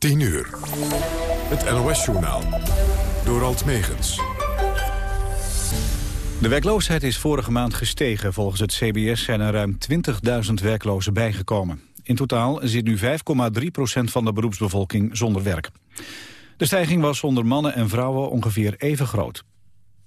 10 uur. Het NOS-journaal. Door Alt Megens. De werkloosheid is vorige maand gestegen. Volgens het CBS zijn er ruim 20.000 werklozen bijgekomen. In totaal zit nu 5,3% van de beroepsbevolking zonder werk. De stijging was onder mannen en vrouwen ongeveer even groot.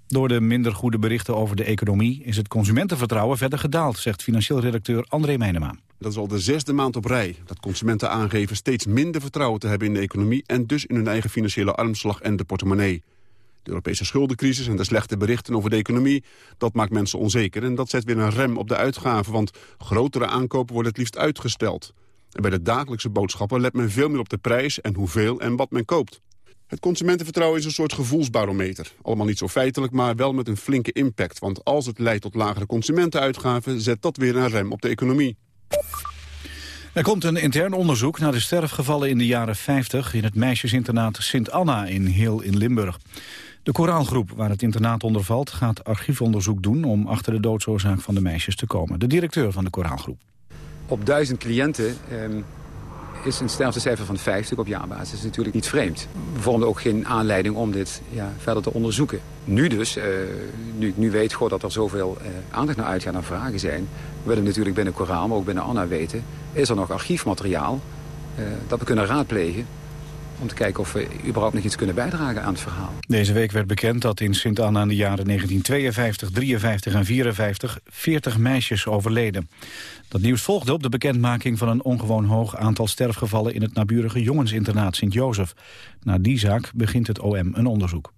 Door de minder goede berichten over de economie is het consumentenvertrouwen verder gedaald, zegt financieel redacteur André Meijnema. Dat is al de zesde maand op rij dat consumenten aangeven steeds minder vertrouwen te hebben in de economie en dus in hun eigen financiële armslag en de portemonnee. De Europese schuldencrisis en de slechte berichten over de economie, dat maakt mensen onzeker en dat zet weer een rem op de uitgaven, want grotere aankopen worden het liefst uitgesteld. En bij de dagelijkse boodschappen let men veel meer op de prijs en hoeveel en wat men koopt. Het consumentenvertrouwen is een soort gevoelsbarometer. Allemaal niet zo feitelijk, maar wel met een flinke impact. Want als het leidt tot lagere consumentenuitgaven... zet dat weer een rem op de economie. Er komt een intern onderzoek naar de sterfgevallen in de jaren 50... in het meisjesinternaat Sint Anna in Heel in Limburg. De koraalgroep waar het internaat onder valt... gaat archiefonderzoek doen om achter de doodsoorzaak van de meisjes te komen. De directeur van de koraalgroep. Op duizend cliënten... Ehm is een sterftecijfer van 50 op jaarbasis natuurlijk niet vreemd. We vonden ook geen aanleiding om dit ja, verder te onderzoeken. Nu dus, uh, nu ik nu weet goh, dat er zoveel uh, aandacht naar uitgaan en vragen zijn... willen natuurlijk binnen Koraal, maar ook binnen Anna weten... is er nog archiefmateriaal uh, dat we kunnen raadplegen om te kijken of we überhaupt nog iets kunnen bijdragen aan het verhaal. Deze week werd bekend dat in Sint-Anna in de jaren 1952, 53 en 54 40 meisjes overleden. Dat nieuws volgde op de bekendmaking van een ongewoon hoog aantal sterfgevallen in het naburige jongensinternaat Sint-Jozef. Na die zaak begint het OM een onderzoek.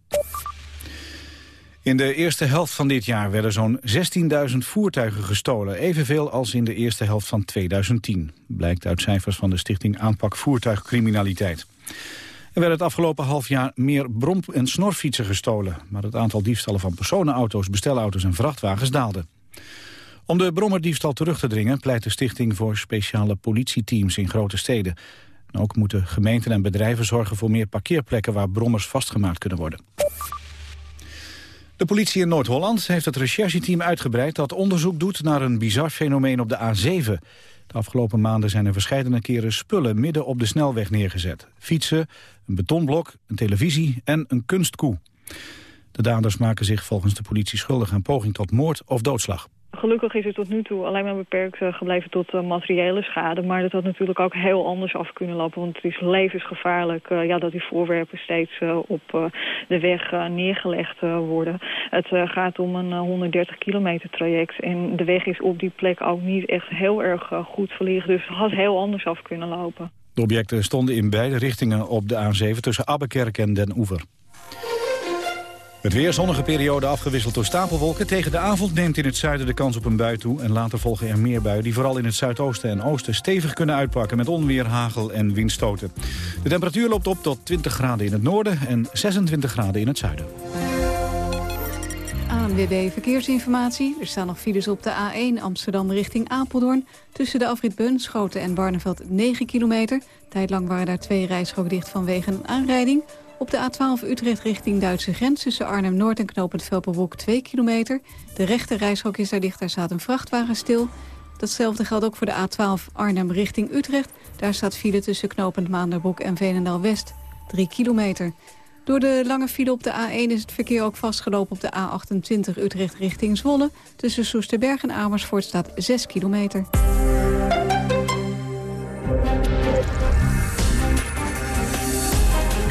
In de eerste helft van dit jaar werden zo'n 16.000 voertuigen gestolen. Evenveel als in de eerste helft van 2010. Blijkt uit cijfers van de Stichting Aanpak Voertuigcriminaliteit. Er werden het afgelopen half jaar meer brom- en snorfietsen gestolen. Maar het aantal diefstallen van personenauto's, bestelauto's en vrachtwagens daalde. Om de brommerdiefstal terug te dringen pleit de stichting voor speciale politieteams in grote steden. ook moeten gemeenten en bedrijven zorgen voor meer parkeerplekken waar brommers vastgemaakt kunnen worden. De politie in Noord-Holland heeft het rechercheteam uitgebreid dat onderzoek doet naar een bizar fenomeen op de A7. De afgelopen maanden zijn er verschillende keren spullen midden op de snelweg neergezet. Fietsen, een betonblok, een televisie en een kunstkoe. De daders maken zich volgens de politie schuldig aan poging tot moord of doodslag. Gelukkig is het tot nu toe alleen maar beperkt uh, gebleven tot uh, materiële schade. Maar dat had natuurlijk ook heel anders af kunnen lopen. Want het is levensgevaarlijk uh, ja, dat die voorwerpen steeds op de weg neergelegd worden. Het gaat om een 130 kilometer traject. En de weg is op die plek ook niet echt heel erg goed verlicht. Dus het had heel anders af kunnen lopen. De objecten stonden in beide richtingen op de A7 tussen Abbekerk en Den Oever. Het weer zonnige periode afgewisseld door stapelwolken. Tegen de avond neemt in het zuiden de kans op een bui toe. En later volgen er meer buien die vooral in het zuidoosten en oosten stevig kunnen uitpakken. Met onweer, hagel en windstoten. De temperatuur loopt op tot 20 graden in het noorden en 26 graden in het zuiden. ANWB Verkeersinformatie. Er staan nog files op de A1 Amsterdam richting Apeldoorn. Tussen de afrit Bunschoten en Barneveld 9 kilometer. Tijdlang waren daar twee rijstroken dicht vanwege een aanrijding. Op de A12 Utrecht richting Duitse grens tussen Arnhem-Noord en knooppunt Velperwoek 2 kilometer. De rechte reishok is daar dicht, daar staat een vrachtwagen stil. Datzelfde geldt ook voor de A12 Arnhem richting Utrecht. Daar staat file tussen knooppunt Maanderbroek en Veenendaal-West. 3 kilometer. Door de lange file op de A1 is het verkeer ook vastgelopen op de A28 Utrecht richting Zwolle. Tussen Soesterberg en Amersfoort staat 6 kilometer.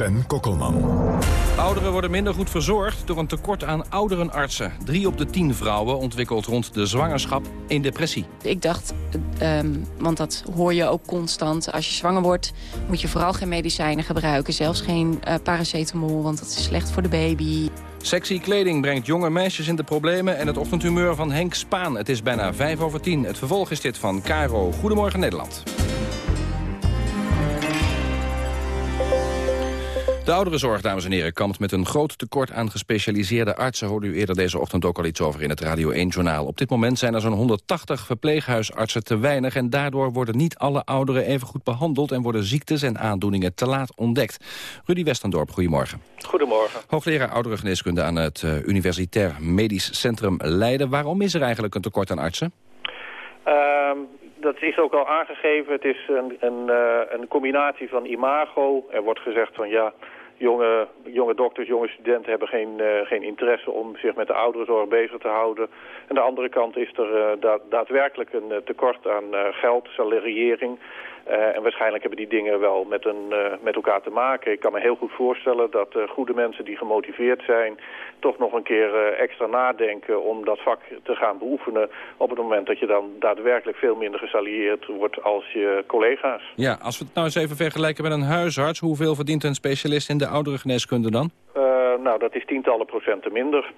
Sven Kokkelman. Ouderen worden minder goed verzorgd door een tekort aan ouderenartsen. Drie op de tien vrouwen ontwikkelt rond de zwangerschap een depressie. Ik dacht, um, want dat hoor je ook constant. Als je zwanger wordt moet je vooral geen medicijnen gebruiken. Zelfs geen uh, paracetamol, want dat is slecht voor de baby. Sexy kleding brengt jonge meisjes in de problemen... en het ochtendhumeur van Henk Spaan. Het is bijna vijf over tien. Het vervolg is dit van Caro. Goedemorgen Nederland. De ouderenzorg, dames en heren, kampt met een groot tekort aan gespecialiseerde artsen. Hoorde u eerder deze ochtend ook al iets over in het Radio 1-journaal. Op dit moment zijn er zo'n 180 verpleeghuisartsen te weinig... en daardoor worden niet alle ouderen even goed behandeld... en worden ziektes en aandoeningen te laat ontdekt. Rudy Westendorp, goedemorgen. Goedemorgen. Hoogleraar ouderengeneeskunde aan het uh, Universitair Medisch Centrum Leiden. Waarom is er eigenlijk een tekort aan artsen? Uh, dat is ook al aangegeven. Het is een, een, uh, een combinatie van imago. Er wordt gezegd van ja, jonge, jonge dokters, jonge studenten hebben geen, uh, geen interesse om zich met de ouderenzorg bezig te houden. Aan de andere kant is er da daadwerkelijk een tekort aan geld, salariering. Uh, en waarschijnlijk hebben die dingen wel met, een, uh, met elkaar te maken. Ik kan me heel goed voorstellen dat uh, goede mensen die gemotiveerd zijn... toch nog een keer extra nadenken om dat vak te gaan beoefenen... op het moment dat je dan daadwerkelijk veel minder gesalieerd wordt als je collega's. Ja, als we het nou eens even vergelijken met een huisarts... hoeveel verdient een specialist in de ouderengeneeskunde dan? nou, dat is tientallen procenten minder.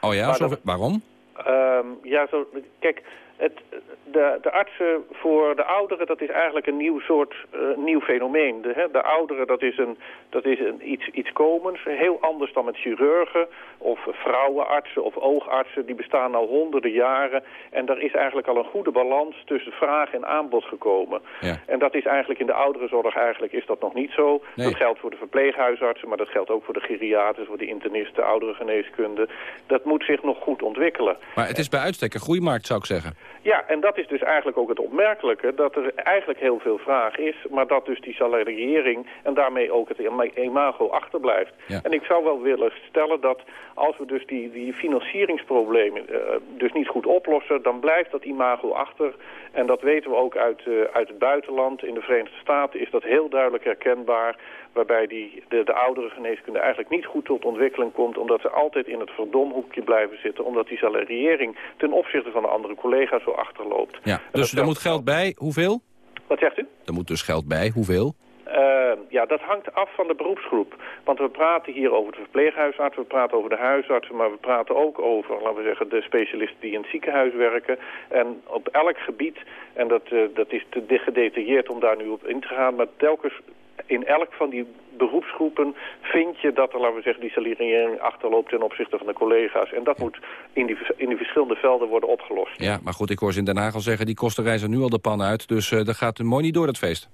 Oh ja, zo, dat, waarom? Ehm, ja, zo, kijk, het, de, de artsen voor de ouderen, dat is eigenlijk een nieuw soort uh, nieuw fenomeen. De, hè, de ouderen, dat is, een, dat is een, iets, iets komends, heel anders dan met chirurgen of vrouwenartsen of oogartsen. Die bestaan al honderden jaren en daar is eigenlijk al een goede balans tussen vraag en aanbod gekomen. Ja. En dat is eigenlijk in de ouderenzorg eigenlijk is dat nog niet zo. Nee. Dat geldt voor de verpleeghuisartsen, maar dat geldt ook voor de geriaters, voor de internisten, ouderengeneeskunde. Dat moet zich nog goed ontwikkelen. Maar het is bij uitstek een groeimarkt, zou ik zeggen. Ja, en dat is dus eigenlijk ook het opmerkelijke, dat er eigenlijk heel veel vraag is, maar dat dus die salariering en daarmee ook het imago achterblijft. Ja. En ik zou wel willen stellen dat als we dus die, die financieringsproblemen uh, dus niet goed oplossen, dan blijft dat imago achter. En dat weten we ook uit, uh, uit het buitenland. In de Verenigde Staten is dat heel duidelijk herkenbaar waarbij die, de, de oudere geneeskunde eigenlijk niet goed tot ontwikkeling komt... omdat ze altijd in het verdomhoekje blijven zitten... omdat die salariering ten opzichte van de andere collega's zo achterloopt. Ja, dus er moet geld bij. Hoeveel? Wat zegt u? Er moet dus geld bij. Hoeveel? Uh, ja, dat hangt af van de beroepsgroep. Want we praten hier over de verpleeghuisarts, we praten over de huisartsen... maar we praten ook over, laten we zeggen, de specialisten die in het ziekenhuis werken. En op elk gebied, en dat, uh, dat is te gedetailleerd om daar nu op in te gaan... maar telkens in elk van die beroepsgroepen vind je dat er, laten we zeggen, die salariering achterloopt ten opzichte van de collega's. En dat moet in die, in die verschillende velden worden opgelost. Ja, maar goed, ik hoor ze in Den Haag al zeggen, die kosten reizen nu al de pan uit. Dus uh, dat gaat mooi niet door, dat feest.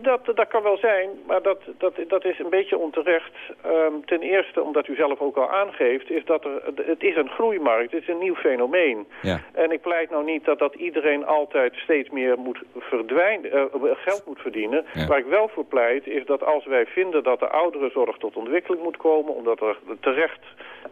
Dat, dat kan wel zijn, maar dat, dat, dat is een beetje onterecht. Um, ten eerste, omdat u zelf ook al aangeeft, is dat er, het is een groeimarkt, het is een nieuw fenomeen. Ja. En ik pleit nou niet dat, dat iedereen altijd steeds meer moet verdwijnen, uh, geld moet verdienen. Ja. Waar ik wel voor pleit, is dat als wij vinden dat de ouderenzorg tot ontwikkeling moet komen, omdat er terecht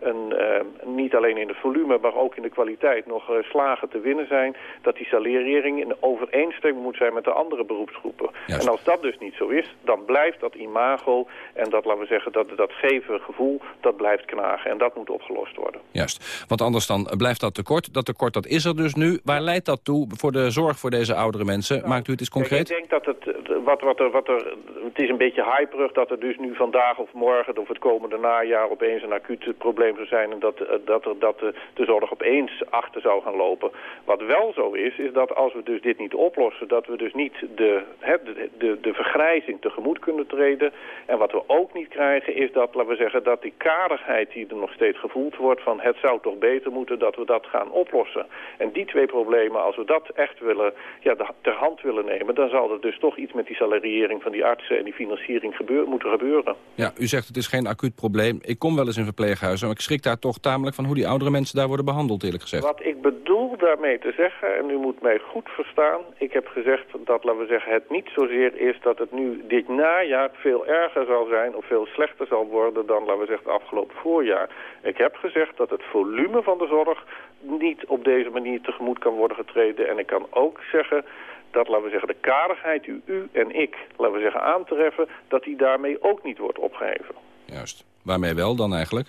een, uh, niet alleen in het volume, maar ook in de kwaliteit nog uh, slagen te winnen zijn, dat die salariering in overeenstemming moet zijn met de andere beroepsgroepen. En als dat dus niet zo is, dan blijft dat imago en dat, laten we zeggen, dat, dat geven gevoel, dat blijft knagen. En dat moet opgelost worden. Juist, want anders dan blijft dat tekort. Dat tekort, dat is er dus nu. Waar leidt dat toe voor de zorg voor deze oudere mensen? Nou, Maakt u het eens concreet? Kijk, ik denk dat het, wat, wat er, wat er, het is een beetje hyperig dat er dus nu vandaag of morgen of het komende najaar opeens een acuut probleem zou zijn en dat, dat, er, dat de, de zorg opeens achter zou gaan lopen. Wat wel zo is, is dat als we dus dit niet oplossen, dat we dus niet de, de, de, de vergrijzing tegemoet kunnen treden. En wat we ook niet krijgen is dat, laten we zeggen, dat die karigheid die er nog steeds gevoeld wordt van het zou toch beter moeten, dat we dat gaan oplossen. En die twee problemen, als we dat echt willen, ja, ter hand willen nemen, dan zal er dus toch iets met die salariering van die artsen en die financiering gebeur, moeten gebeuren. Ja, u zegt het is geen acuut probleem. Ik kom wel eens in verpleeghuizen, maar ik schrik daar toch tamelijk van hoe die oudere mensen daar worden behandeld, eerlijk gezegd. Wat ik bedoel daarmee te zeggen, en u moet mij goed verstaan, ik heb gezegd dat, laten we zeggen, het niet zozeer is dat het nu dit najaar veel erger zal zijn of veel slechter zal worden dan, laten we zeggen, afgelopen voorjaar. Ik heb gezegd dat het volume van de zorg niet op deze manier tegemoet kan worden getreden. En ik kan ook zeggen dat, laten we zeggen, de karigheid die u en ik, laten we zeggen, aantreffen, dat die daarmee ook niet wordt opgeheven. Juist. Waarmee wel dan eigenlijk?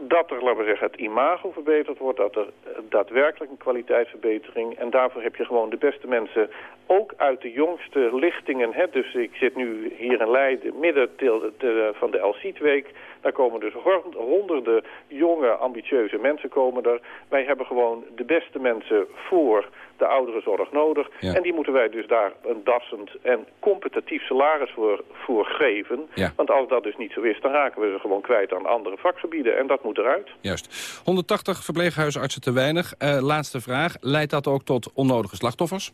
Dat er, laten we zeggen, het imago verbeterd wordt, dat er daadwerkelijk een kwaliteitsverbetering. En daarvoor heb je gewoon de beste mensen, ook uit de jongste lichtingen. Hè? Dus ik zit nu hier in Leiden, midden te, van de LC-week. Daar komen dus honderden jonge, ambitieuze mensen komen er. Wij hebben gewoon de beste mensen voor de ouderenzorg nodig. Ja. En die moeten wij dus daar een dassend en competitief salaris voor, voor geven. Ja. Want als dat dus niet zo is, dan raken we ze gewoon kwijt aan andere vakgebieden. En dat moet eruit. Juist. 180 verpleeghuisartsen te weinig. Eh, laatste vraag. Leidt dat ook tot onnodige slachtoffers?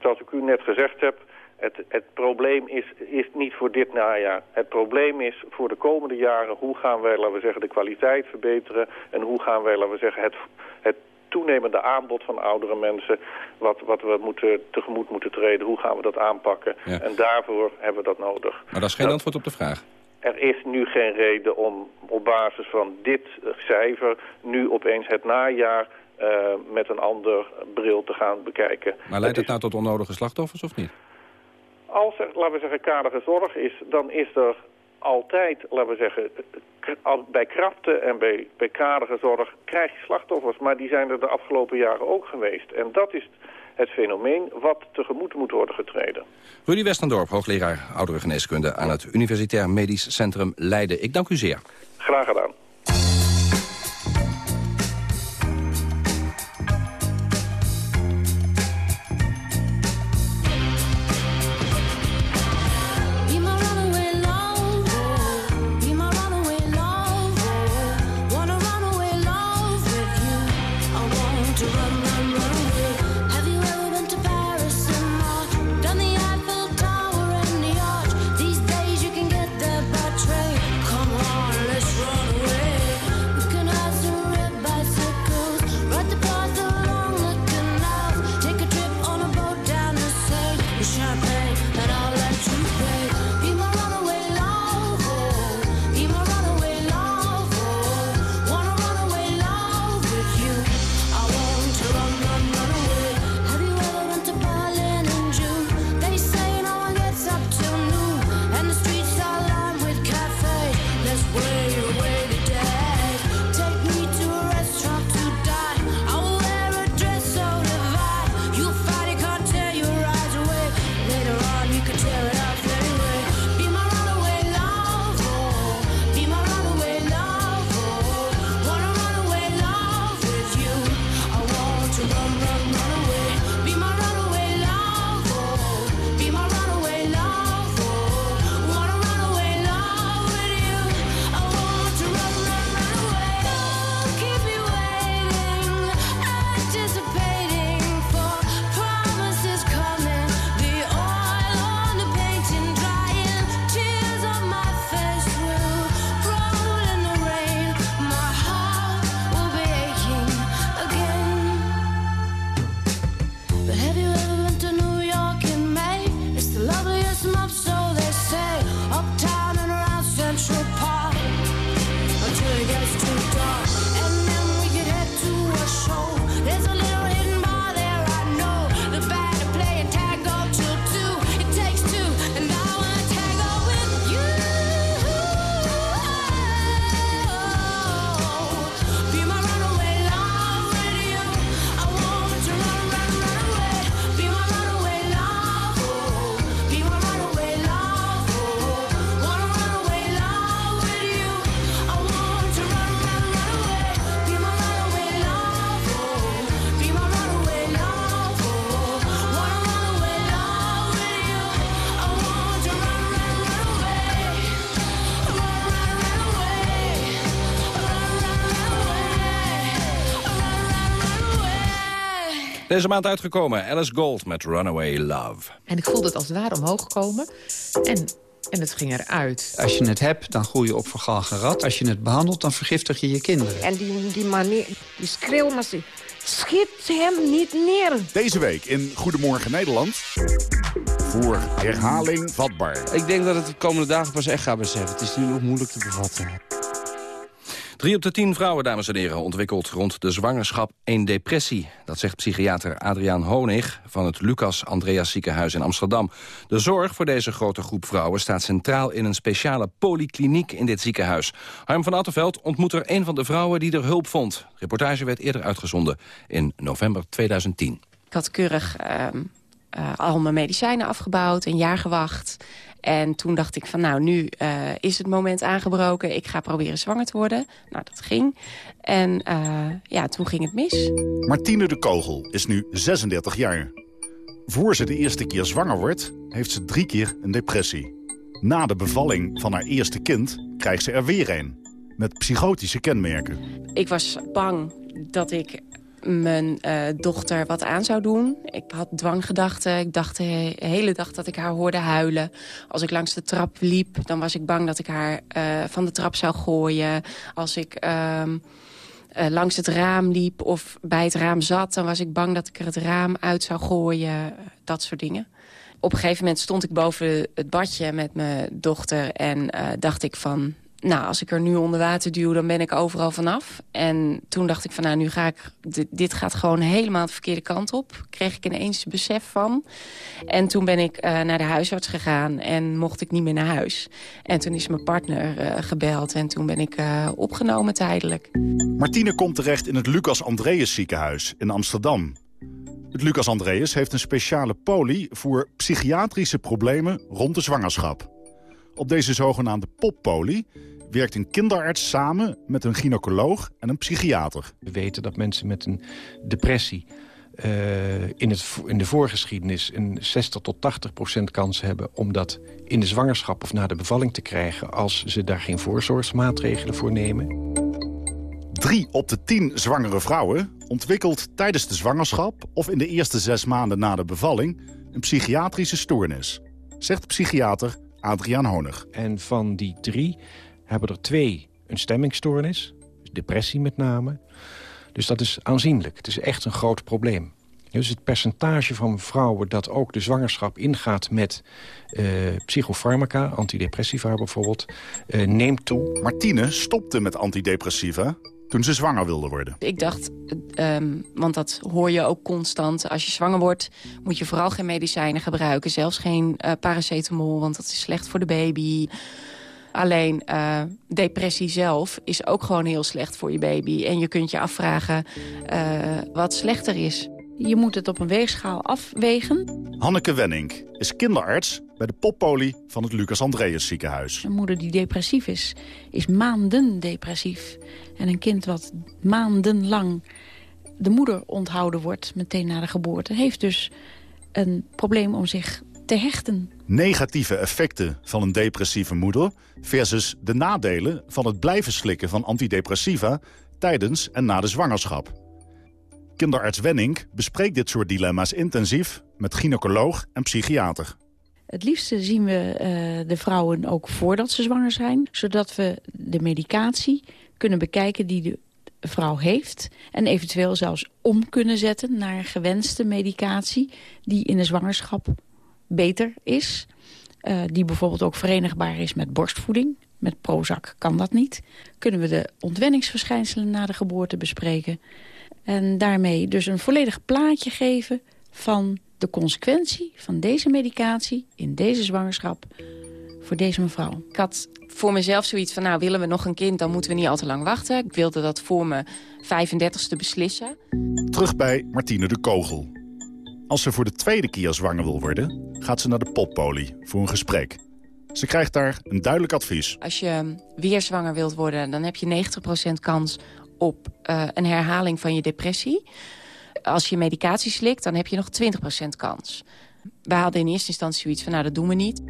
Zoals ik u net gezegd heb, het, het probleem is, is niet voor dit najaar. Het probleem is voor de komende jaren hoe gaan wij, laten we zeggen, de kwaliteit verbeteren. En hoe gaan wij, laten we zeggen, het, het toenemende aanbod van oudere mensen, wat, wat we moeten, tegemoet moeten treden, hoe gaan we dat aanpakken. Ja. En daarvoor hebben we dat nodig. Maar dat is geen Dat- antwoord op de vraag. Er is nu geen reden om op basis van dit cijfer nu opeens het najaar eh, met een ander bril te gaan bekijken. Maar leidt het is- nou tot onnodige slachtoffers of niet? Als er, laten we zeggen, kadige zorg is, dan is er altijd, laten we zeggen, bij krapte en bij, bij kadige zorg krijg je slachtoffers. Maar die zijn er de afgelopen jaren ook geweest. En dat is het fenomeen wat tegemoet moet worden getreden. Rudy Westendorp, hoogleraar ouderengeneeskunde aan het Universitair Medisch Centrum Leiden. Ik dank u zeer. Graag gedaan. Deze maand uitgekomen, Alice Gold met Runaway Love. En ik voelde het als het ware omhoog komen. En, en het ging eruit. Als je het hebt, dan groei je op vergalgen rat. Als je het behandelt, dan vergiftig je je kinderen. En die, die manier, die schreeuw, maar ze schiet hem niet neer. Deze week in Goedemorgen Nederland. Voor herhaling vatbaar. Ik denk dat het de komende dagen pas echt gaat beseffen. Het is nu nog moeilijk te bevatten. Drie op de tien vrouwen, dames en heren, ontwikkelt rond de zwangerschap een depressie. Dat zegt psychiater Adriaan Honig van het Lucas Andreas Ziekenhuis in Amsterdam. De zorg voor deze grote groep vrouwen staat centraal in een speciale polykliniek in dit ziekenhuis. Harm van Attenveld ontmoet er een van de vrouwen die er hulp vond. De reportage werd eerder uitgezonden in november 2010. Ik had keurig ehm, eh, al mijn medicijnen afgebouwd, een jaar gewacht. En toen dacht ik van nou, nu eh, is het moment aangebroken. Ik ga proberen zwanger te worden. Nou, dat ging. En eh, ja, toen ging het mis. Martine de Kogel is nu 36 jaar. Voor ze de eerste keer zwanger wordt, heeft ze drie keer een depressie. Na de bevalling van haar eerste kind krijgt ze er weer een. Met psychotische kenmerken. Ik was bang dat ik mijn eh, dochter wat aan zou doen. Ik had dwanggedachten. Ik dacht de hele dag dat ik haar hoorde huilen. Als ik langs de trap liep, dan was ik bang dat ik haar eh, van de trap zou gooien. Als ik ehm, eh, langs het raam liep of bij het raam zat... dan was ik bang dat ik er het raam uit zou gooien. Dat soort dingen. Op een gegeven moment stond ik boven het badje met mijn dochter... en dacht ik van, nou, als ik er nu onder water duw, dan ben ik overal vanaf. En toen dacht ik van, nou, nu ga ik... Dit, gaat gewoon helemaal de verkeerde kant op. Kreeg ik ineens besef van. En toen ben ik uh, naar de huisarts gegaan en mocht ik niet meer naar huis. En toen is mijn partner uh, gebeld en toen ben ik uh, opgenomen tijdelijk. Martine komt terecht in het Lucas Andreas ziekenhuis in Amsterdam. Het Lucas Andreas heeft een speciale poli voor psychiatrische problemen rond de zwangerschap. Op deze zogenaamde poppoli werkt een kinderarts samen met een gynaecoloog en een psychiater. We weten dat mensen met een depressie uh, in, het, in de voorgeschiedenis een 60 tot 80 procent kans hebben... om dat in de zwangerschap of na de bevalling te krijgen... als ze daar geen voorzorgsmaatregelen voor nemen. Drie op de tien zwangere vrouwen ontwikkelt tijdens de zwangerschap... of in de eerste zes maanden na de bevalling een psychiatrische stoornis. Zegt de psychiater Adriaan Honig. En van die drie hebben er twee een stemmingstoornis, depressie met name. Dus dat is aanzienlijk. Het is echt een groot probleem. Dus het percentage van vrouwen dat ook de zwangerschap ingaat met uh, psychofarmaca, antidepressiva bijvoorbeeld, uh, neemt toe. Martine stopte met antidepressiva toen ze zwanger wilde worden. Ik dacht, um, want dat hoor je ook constant... als je zwanger wordt, moet je vooral geen medicijnen gebruiken. Zelfs geen uh, paracetamol, want dat is slecht voor de baby. Alleen uh, depressie zelf is ook gewoon heel slecht voor je baby. En je kunt je afvragen uh, wat slechter is. Je moet het op een weegschaal afwegen. Hanneke Wenning is kinderarts bij de poppolie van het Lucas Andreas ziekenhuis. Een moeder die depressief is, is maanden depressief. En een kind wat maandenlang de moeder onthouden wordt, meteen na de geboorte... heeft dus een probleem om zich te hechten. Negatieve effecten van een depressieve moeder... versus de nadelen van het blijven slikken van antidepressiva... tijdens en na de zwangerschap. Kinderarts Wenning bespreekt dit soort dilemma's intensief... met gynaecoloog en psychiater. Het liefste zien we uh, de vrouwen ook voordat ze zwanger zijn... zodat we de medicatie kunnen bekijken die de vrouw heeft... en eventueel zelfs om kunnen zetten naar gewenste medicatie... die in de zwangerschap beter is. Uh, die bijvoorbeeld ook verenigbaar is met borstvoeding. Met Prozac kan dat niet. Kunnen we de ontwenningsverschijnselen na de geboorte bespreken. En daarmee dus een volledig plaatje geven van de consequentie van deze medicatie in deze zwangerschap voor deze mevrouw. Ik had voor mezelf zoiets van, nou willen we nog een kind, dan moeten we niet al te lang wachten. Ik wilde dat voor mijn 35ste beslissen. Terug bij Martine de Kogel. Als ze voor de tweede keer zwanger wil worden, gaat ze naar de poppolie voor een gesprek. Ze krijgt daar een duidelijk advies. Als je weer zwanger wilt worden, dan heb je 90% kans op uh, een herhaling van je depressie. Als je medicatie slikt, dan heb je nog 20% kans. We hadden in eerste instantie zoiets van, nou dat doen we niet.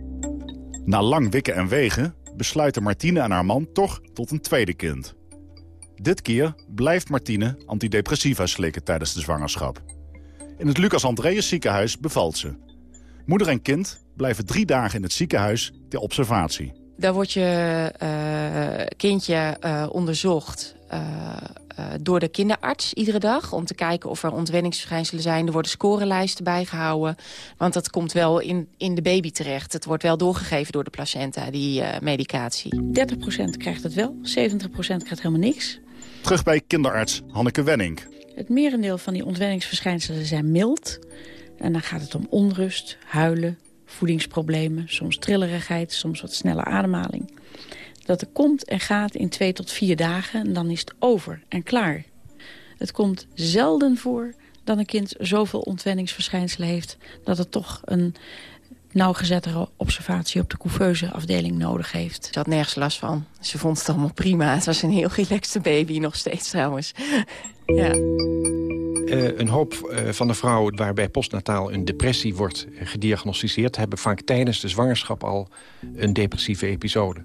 Na lang wikken en wegen besluiten Martine en haar man toch tot een tweede kind. Dit keer blijft Martine antidepressiva slikken tijdens de zwangerschap. In het Lucas Andreas ziekenhuis bevalt ze. Moeder en kind blijven drie dagen in het ziekenhuis ter observatie. Daar wordt je uh, kindje uh, onderzocht uh, door de kinderarts iedere dag... om te kijken of er ontwenningsverschijnselen zijn. Er worden scorelijsten bijgehouden, want dat komt wel in, in de baby terecht. Het wordt wel doorgegeven door de placenta, die medicatie. 30% krijgt het wel, 70% krijgt helemaal niks. Terug bij kinderarts Hanneke Wenning. Het merendeel van die ontwenningsverschijnselen zijn mild. En dan gaat het om onrust, huilen, voedingsproblemen, soms trillerigheid, soms wat snelle ademhaling. Dat er komt en gaat in twee tot vier dagen en dan is het over en klaar. Het komt zelden voor dat een kind zoveel ontwenningsverschijnselen heeft... dat het toch een nauwgezettere observatie op de couveuse afdeling nodig heeft. Ze had nergens last van. Ze vond het allemaal prima. Het was een heel relaxte baby, nog steeds trouwens. Ja. Eh, een hoop eh, van de vrouwen waarbij postnataal een depressie wordt gediagnosticeerd... hebben vaak tijdens de zwangerschap al een depressieve episode.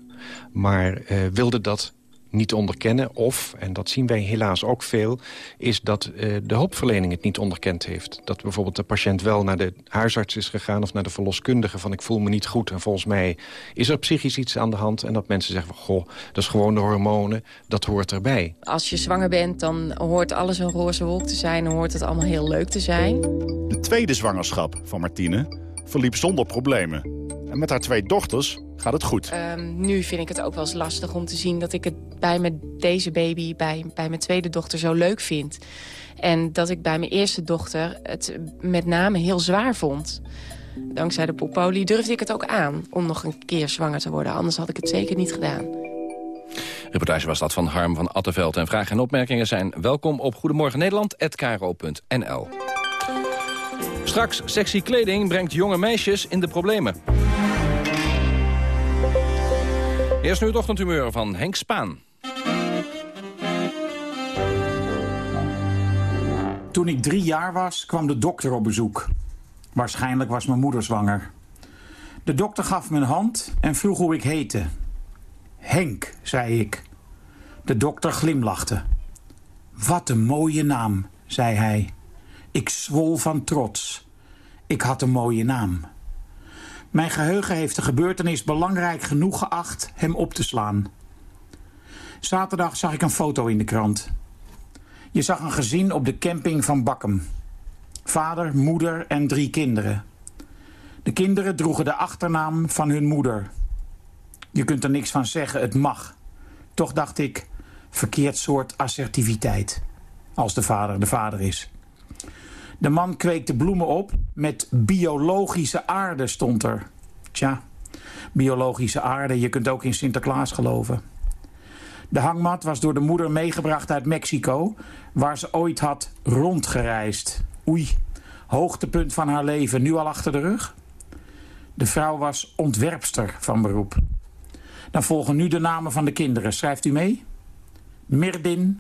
Maar eh, wilden dat niet onderkennen. Of, en dat zien wij helaas ook veel... is dat eh, de hulpverlening het niet onderkend heeft. Dat bijvoorbeeld de patiënt wel naar de huisarts is gegaan... of naar de verloskundige van ik voel me niet goed... en volgens mij is er psychisch iets aan de hand... en dat mensen zeggen van, goh, dat is gewoon de hormonen, dat hoort erbij. Als je zwanger bent, dan hoort alles een roze wolk te zijn... en hoort het allemaal heel leuk te zijn. De tweede zwangerschap van Martine verliep zonder problemen. En met haar twee dochters gaat het goed. Ehm, nu vind ik het ook wel eens lastig om te zien dat ik het bij met deze baby, bij, bij mijn tweede dochter, zo leuk vind. En dat ik bij mijn eerste dochter het met name heel zwaar vond. Dankzij de poepolie durfde ik het ook aan om nog een keer zwanger te worden. Anders had ik het zeker niet gedaan. Reportage was dat van Harm van Attenveld. En vragen en opmerkingen zijn welkom op Goedemorgen Nederland@kro.nl. Straks, sexy kleding brengt jonge meisjes in de problemen. Eerst nu het ochtendhumeur van Henk Spaan. Toen ik drie jaar was, kwam de dokter op bezoek. Waarschijnlijk was mijn moeder zwanger. De dokter gaf me een hand en vroeg hoe ik heette. Henk, zei ik. De dokter glimlachte. Wat een mooie naam, zei hij. Ik zwol van trots. Ik had een mooie naam. Mijn geheugen heeft de gebeurtenis belangrijk genoeg geacht hem op te slaan. Zaterdag zag ik een foto in de krant. Je zag een gezin op de camping van Bakkum. Vader, moeder en drie kinderen. De kinderen droegen de achternaam van hun moeder. Je kunt er niks van zeggen, het mag. Toch dacht ik, verkeerd soort assertiviteit. Als de vader de vader is. De man kweekte bloemen op met biologische aarde stond er. Tja, biologische aarde, je kunt ook in Sinterklaas geloven. De hangmat was door de moeder meegebracht uit Mexico, waar ze ooit had rondgereisd. Oei, hoogtepunt van haar leven, nu al achter de rug? De vrouw was ontwerpster van beroep. Dan volgen nu de namen van de kinderen. Schrijft u mee? Mirdin,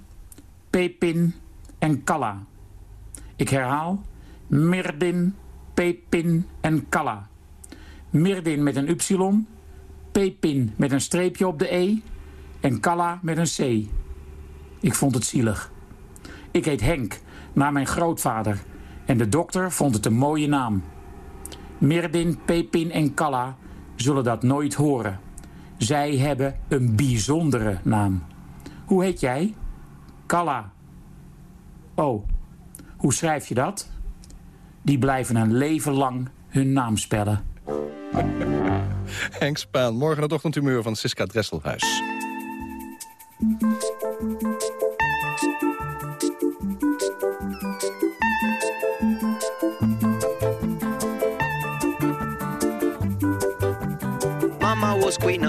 Pepin en Kalla. Ik herhaal. Mirdin, Pepin en Kalla. Mirdin met een Y, Pepin met een streepje op de E en Kalla met een C. Ik vond het zielig. Ik heet Henk, naar mijn grootvader. En de dokter vond het een mooie naam. Mirdin, Pepin en Kalla zullen dat nooit horen. Zij hebben een bijzondere naam. Hoe heet jij? Kalla. Oh, hoe schrijf je dat? Die blijven een leven lang hun naam spellen. Henk Spaan, morgen het ochtendhumeur van Siska Dresselhuis. Mama was queen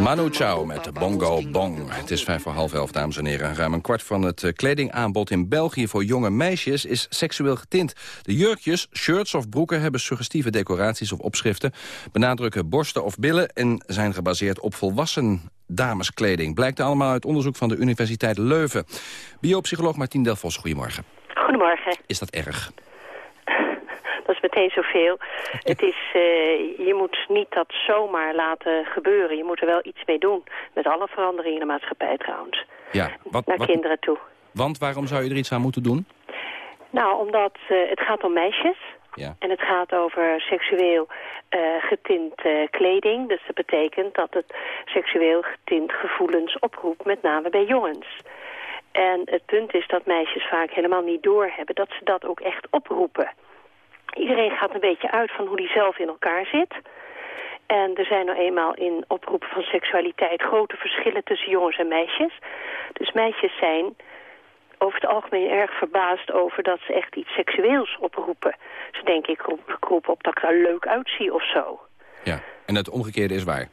Manu Chao met de Bongo Bong. Het is vijf voor half elf, dames en heren. Ruim een kwart van het eh, kledingaanbod in België voor jonge meisjes is seksueel getint. De jurkjes, shirts of broeken hebben suggestieve decoraties of opschriften, benadrukken borsten of billen en zijn gebaseerd op volwassen dameskleding. Blijkt allemaal uit onderzoek van de Universiteit Leuven. Biopsycholoog Martien Delfos, goedemorgen. Goedemorgen. Is dat erg? Dat is meteen zoveel. Het is, eh, je moet niet dat zomaar laten gebeuren. Je moet er wel iets mee doen. Met alle veranderingen in de maatschappij trouwens. Ja, wat, Naar wat- kinderen toe. want waarom zou je er iets aan moeten doen? Nou, omdat eh, het gaat om meisjes. Ja. En het gaat over seksueel eh, getint kleding. Dus dat betekent dat het seksueel getint gevoelens oproept, met name bij jongens. En het punt is dat meisjes vaak helemaal niet doorhebben dat ze dat ook echt oproepen. Iedereen gaat een beetje uit van hoe die zelf in elkaar zit. En er zijn nou eenmaal in oproepen van seksualiteit grote verschillen tussen jongens en meisjes. Dus meisjes zijn over het algemeen erg verbaasd over dat ze echt iets seksueels oproepen. Ze denken, ik roep, ik roep op dat ik er leuk uitzie of zo. Ja, en het omgekeerde is waar.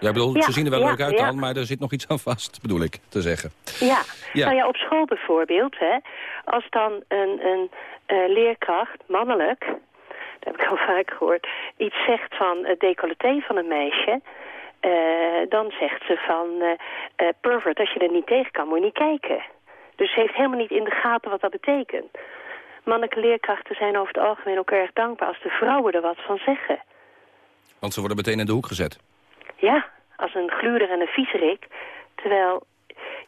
Ja, ik bedoel, Ja, ze zien er wel ja, leuk uit dan, maar er zit nog iets aan vast, bedoel ik te zeggen. Ja, Ja. nou ja, op school bijvoorbeeld, hè, als dan een, een eh, leerkracht, mannelijk, dat heb ik al vaak gehoord, iets zegt van het decolleté van een meisje, eh, dan zegt ze van eh, pervert, als je er niet tegen kan, moet je niet kijken. Dus ze heeft helemaal niet in de gaten wat dat betekent. Mannelijke leerkrachten zijn over het algemeen ook erg dankbaar als de vrouwen er wat van zeggen. Want ze worden meteen in de hoek gezet. Ja, als een gluurder en een viezerik. Terwijl,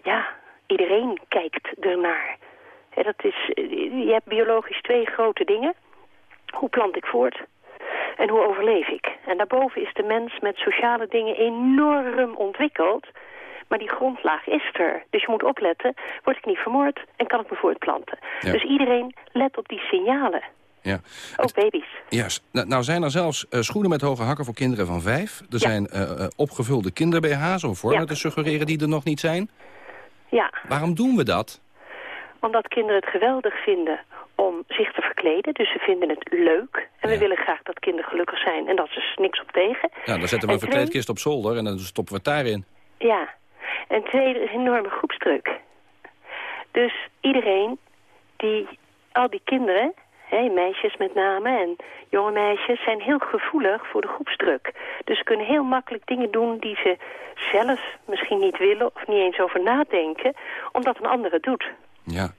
ja, iedereen kijkt ernaar. Hè, dat is, eh, je hebt biologisch twee grote dingen. Hoe plant ik voort? En hoe overleef ik? En daarboven is de mens met sociale dingen enorm ontwikkeld. Maar die grondlaag is er. Dus je moet opletten, word ik niet vermoord en kan ik me voortplanten. Ja. Dus iedereen let op die signalen. Ja. Ook baby's. Juist. Nou, nou zijn er zelfs eh, schoenen met hoge hakken voor kinderen van vijf. Er zijn eh, eh, opgevulde kinder-BH's om vormen Ja. te suggereren die er nog niet zijn. Ja, Waarom doen we dat? Omdat kinderen het geweldig vinden om zich te verkleden. Dus ze vinden het leuk. En we willen graag dat kinderen gelukkig zijn. En dat dus niks op tegen. Ja, dan zetten we En een verkleedkist op zolder en dan stoppen we het daarin. Ja. En tweede is een enorme groepsdruk. Dus iedereen die, al die kinderen, hè, meisjes met name en jonge meisjes, zijn heel gevoelig voor de groepsdruk. Dus ze kunnen heel makkelijk dingen doen die ze zelf misschien niet willen of niet eens over nadenken, omdat een ander het doet. Ja.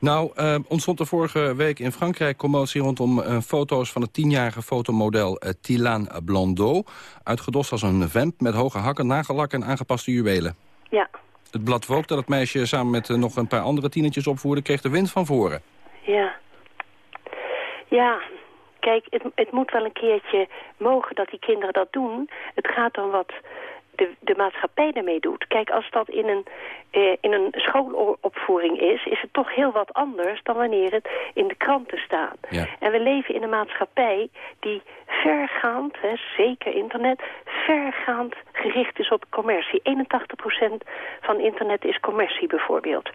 Nou, eh, ontstond er vorige week in Frankrijk commotie rondom eh, foto's van het tienjarige fotomodel uh, Tilaan Blondeau. Uitgedost als een vamp met hoge hakken, nagellak en aangepaste juwelen. Ja, Het blad Vogue dat het meisje samen met eh, nog een paar andere tienertjes opvoerde... kreeg de wind van voren. ja. Ja, kijk, het, het moet wel een keertje mogen dat die kinderen dat doen. Het gaat om wat de, de maatschappij ermee doet. Kijk, als dat in een, eh, in een schoolopvoering is, is het toch heel wat anders dan wanneer het in de kranten staat. Ja. En we leven in een maatschappij die vergaand, hè, zeker internet, vergaand gericht is op commercie. 81% van internet is commercie bijvoorbeeld.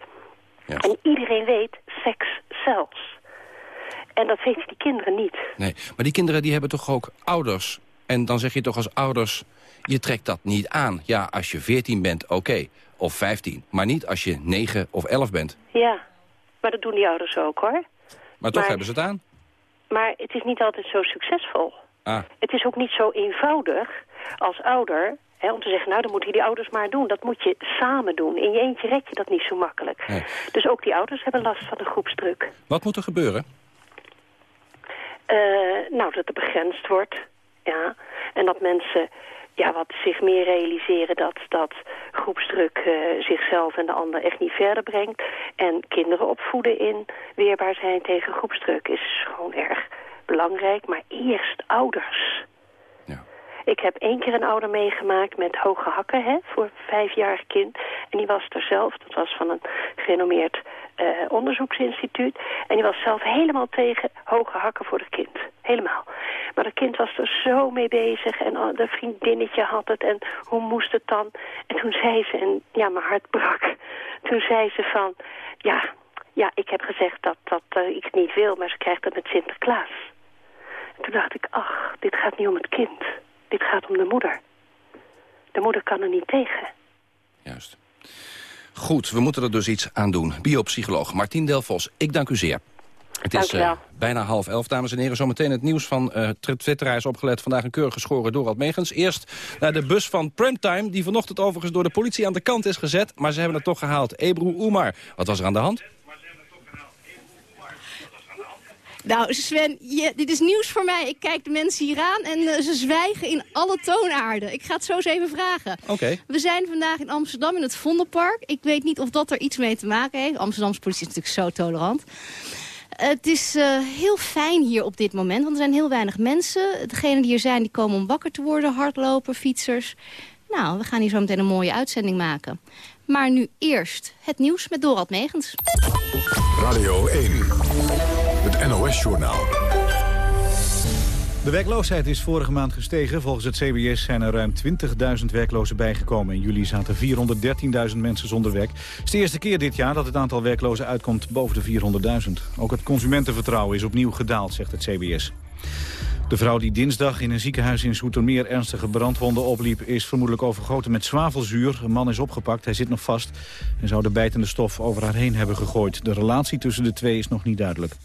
En iedereen weet, seks zelfs. En dat weten die kinderen niet. Nee, maar die kinderen die hebben toch ook ouders? En dan zeg je toch als ouders, je trekt dat niet aan. Ja, als je 14 bent, oké. Of 15. Maar niet als je 9 of 11 bent. Ja, maar dat doen die ouders ook hoor. Maar toch Maar- hebben ze het aan. Maar het is niet altijd zo succesvol. Ah, Het is ook niet zo eenvoudig als ouder... Om te zeggen, nou, dan moeten die ouders maar doen. Dat moet je samen doen. In je eentje red je dat niet zo makkelijk. Nee. Dus ook die ouders hebben last van de groepsdruk. wat moet er gebeuren? Eh, nou, dat er begrensd wordt. Ja. En dat mensen ja, wat zich meer realiseren dat, dat groepsdruk eh, zichzelf en de ander echt niet verder brengt. En kinderen opvoeden in weerbaar zijn tegen groepsdruk is gewoon erg belangrijk, maar eerst ouders. Ik heb één keer een ouder meegemaakt met hoge hakken hè, voor een vijfjarig kind. En die was er zelf, dat was van een gerenommeerd eh, onderzoeksinstituut. En die was zelf helemaal tegen hoge hakken voor het kind. Helemaal. Maar het kind was er zo mee bezig en de vriendinnetje had het en hoe moest het dan? En toen zei ze, en ja, mijn hart brak. Toen zei ze van, ja, ja ik heb gezegd dat, dat eh, ik het niet wil, maar ze krijgt het met Sinterklaas. En toen dacht ik, ach, dit gaat niet om het kind. Dit gaat om de moeder. De moeder kan er niet tegen. Juist. Goed, we moeten er dus iets aan doen. Biopsycholoog Martien Delvos, ik dank u zeer. Het Dank is eh, bijna half elf, dames en heren. Zometeen het nieuws van uh, Twitter is opgelet. Vandaag een keurig geschoren Dorald Megens. Eerst naar de bus van Primetime, die vanochtend overigens door de politie aan de kant is gezet. Maar ze hebben het toch gehaald. Ebru Oemar, wat was er aan de hand? Nou, Sven, je, dit is nieuws voor mij. Ik kijk de mensen hier aan en eh, ze zwijgen in alle toonaarden. Ik ga het zo eens even vragen. Oké. We zijn vandaag in Amsterdam in het Vondelpark. Ik weet niet of dat er iets mee te maken heeft. Amsterdamse politie is natuurlijk zo tolerant. Het is eh, heel fijn hier op dit moment, want er zijn heel weinig mensen. Degenen die hier zijn, die komen om wakker te worden. Hardlopen, fietsers. Nou, we gaan hier zo meteen een mooie uitzending maken. Maar nu eerst het nieuws met Dorald Megens. Radio 1, NOS-journaal. De werkloosheid is vorige maand gestegen. Volgens het CBS zijn er ruim 20.000 werklozen bijgekomen. In juli zaten 413.000 mensen zonder werk. Het is de eerste keer dit jaar dat het aantal werklozen uitkomt boven de 400.000. Ook het consumentenvertrouwen is opnieuw gedaald, zegt het CBS. De vrouw die dinsdag in een ziekenhuis in Soetermeer ernstige brandwonden opliep... is vermoedelijk overgoten met zwavelzuur. Een man is opgepakt, hij zit nog vast... en zou de bijtende stof over haar heen hebben gegooid. De relatie tussen de twee is nog niet duidelijk.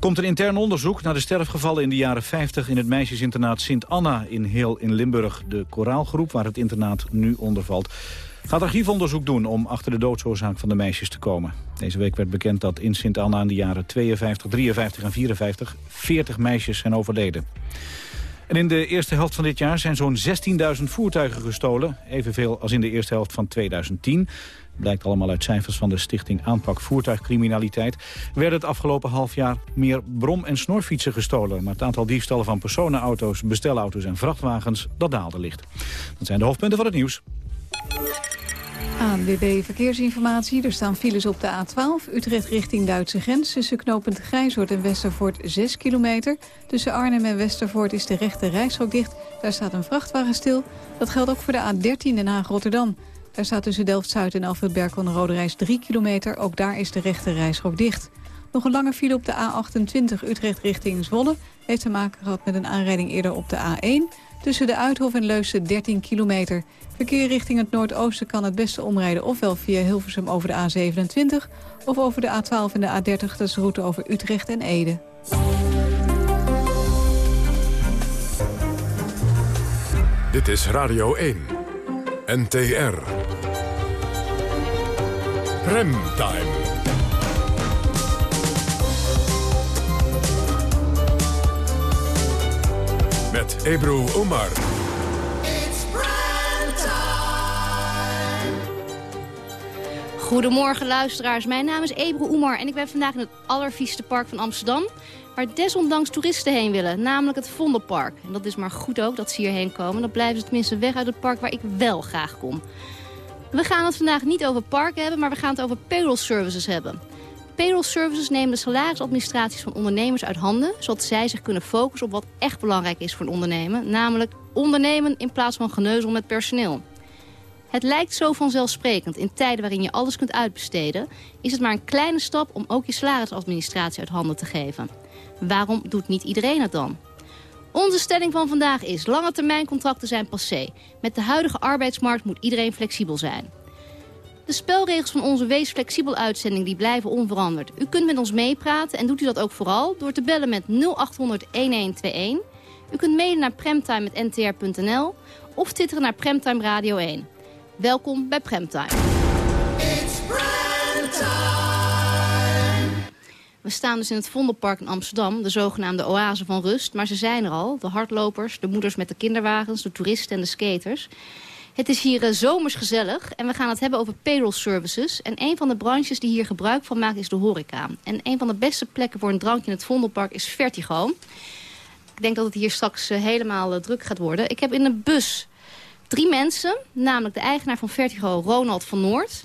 Komt een intern onderzoek naar de sterfgevallen in de jaren 50... in het meisjesinternaat Sint Anna in Heel in Limburg. De koraalgroep waar het internaat nu onder valt gaat archiefonderzoek doen om achter de doodsoorzaak van de meisjes te komen. Deze week werd bekend dat in Sint Anna in de jaren 52, 53 en 54 40 meisjes zijn overleden. En in de eerste helft van dit jaar zijn zo'n 16.000 voertuigen gestolen. Evenveel als in de eerste helft van 2010. Blijkt allemaal uit cijfers van de Stichting Aanpak Voertuigcriminaliteit. Werden het afgelopen half jaar meer brom- en snorfietsen gestolen. Maar het aantal diefstallen van personenauto's, bestelauto's en vrachtwagens, dat daalde licht. Dat zijn de hoofdpunten van het nieuws. ANWB Verkeersinformatie. Er staan files op de A12. Utrecht richting Duitse grens. Tussen knooppunt Grijshoort en Westervoort 6 kilometer. Tussen Arnhem en Westervoort is de rechte reishok dicht. Daar staat een vrachtwagen stil. Dat geldt ook voor de A13 Den Haag-Rotterdam. Daar staat tussen Delft-Zuid en Alfred Berkel een rode reis 3 kilometer. Ook daar is de rechte reishok dicht. Nog een lange file op de A28 Utrecht richting Zwolle. Heeft te maken gehad met een aanrijding eerder op de A1. Tussen de Uithof en Leusden 13 kilometer. Verkeer richting het noordoosten kan het beste omrijden... ofwel via Hilversum over de A27... of over de A12 en de A30, dat is de route over Utrecht en Ede. Dit is Radio 1. NTR. Remtime. Met Ebru Omar. Goedemorgen luisteraars, mijn naam is Ebru Oemar en ik ben vandaag in het allervieste park van Amsterdam... waar desondanks toeristen heen willen, namelijk het Vondelpark. En dat is maar goed ook dat ze hierheen komen. Dan blijven ze tenminste weg uit het park waar ik wel graag kom. We gaan het vandaag niet over parken hebben, maar we gaan het over payroll services hebben. Payroll services nemen de salarisadministraties van ondernemers uit handen... zodat zij zich kunnen focussen op wat echt belangrijk is voor een ondernemen... namelijk ondernemen in plaats van geneuzel met personeel. Het lijkt zo vanzelfsprekend. In tijden waarin je alles kunt uitbesteden... is het maar een kleine stap om ook je salarisadministratie uit handen te geven. Waarom doet niet iedereen het dan? Onze stelling van vandaag is... lange termijn contracten zijn passé. Met de huidige arbeidsmarkt moet iedereen flexibel zijn. De spelregels van onze Wees Flexibel uitzending die blijven onveranderd. U kunt met ons meepraten en doet u dat ook vooral door te bellen met 0800 1121. U kunt mailen naar premtime.ntr.nl of twitteren naar Premtime Radio 1. Welkom bij Premtime. We staan dus in het Vondelpark in Amsterdam, de zogenaamde oase van rust. Maar ze zijn er al, de hardlopers, de moeders met de kinderwagens, de toeristen en de skaters. Het is hier eh, zomers gezellig en we gaan het hebben over payroll services. En een van de branches die hier gebruik van maken is de horeca. En een van de beste plekken voor een drankje in het Vondelpark is Vertigo. Ik denk dat het hier straks eh, helemaal eh, druk gaat worden. Ik heb in de bus drie mensen, namelijk de eigenaar van Vertigo, Ronald van Noord.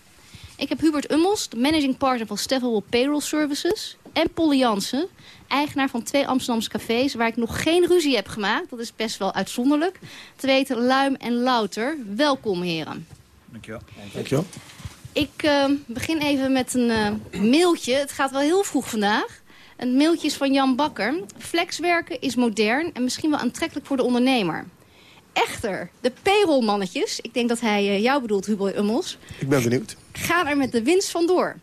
Ik heb Hubert Ummels, de managing partner van Steffel Payroll Services. En Polly Jansen, eigenaar van twee Amsterdamse cafés... waar ik nog geen ruzie heb gemaakt. Dat is best wel uitzonderlijk. Te weten Luim en Louter. Welkom, heren. Dankjewel. Dankjewel. Ik eh, begin even met een eh, mailtje. Het gaat wel heel vroeg vandaag. Een mailtje is van Jan Bakker. Flexwerken is modern en misschien wel aantrekkelijk voor de ondernemer. Echter, de payrollmannetjes, ik denk dat hij eh, jou bedoelt, Hubert Ummels... Ik ben benieuwd. gaan er met de winst vandoor.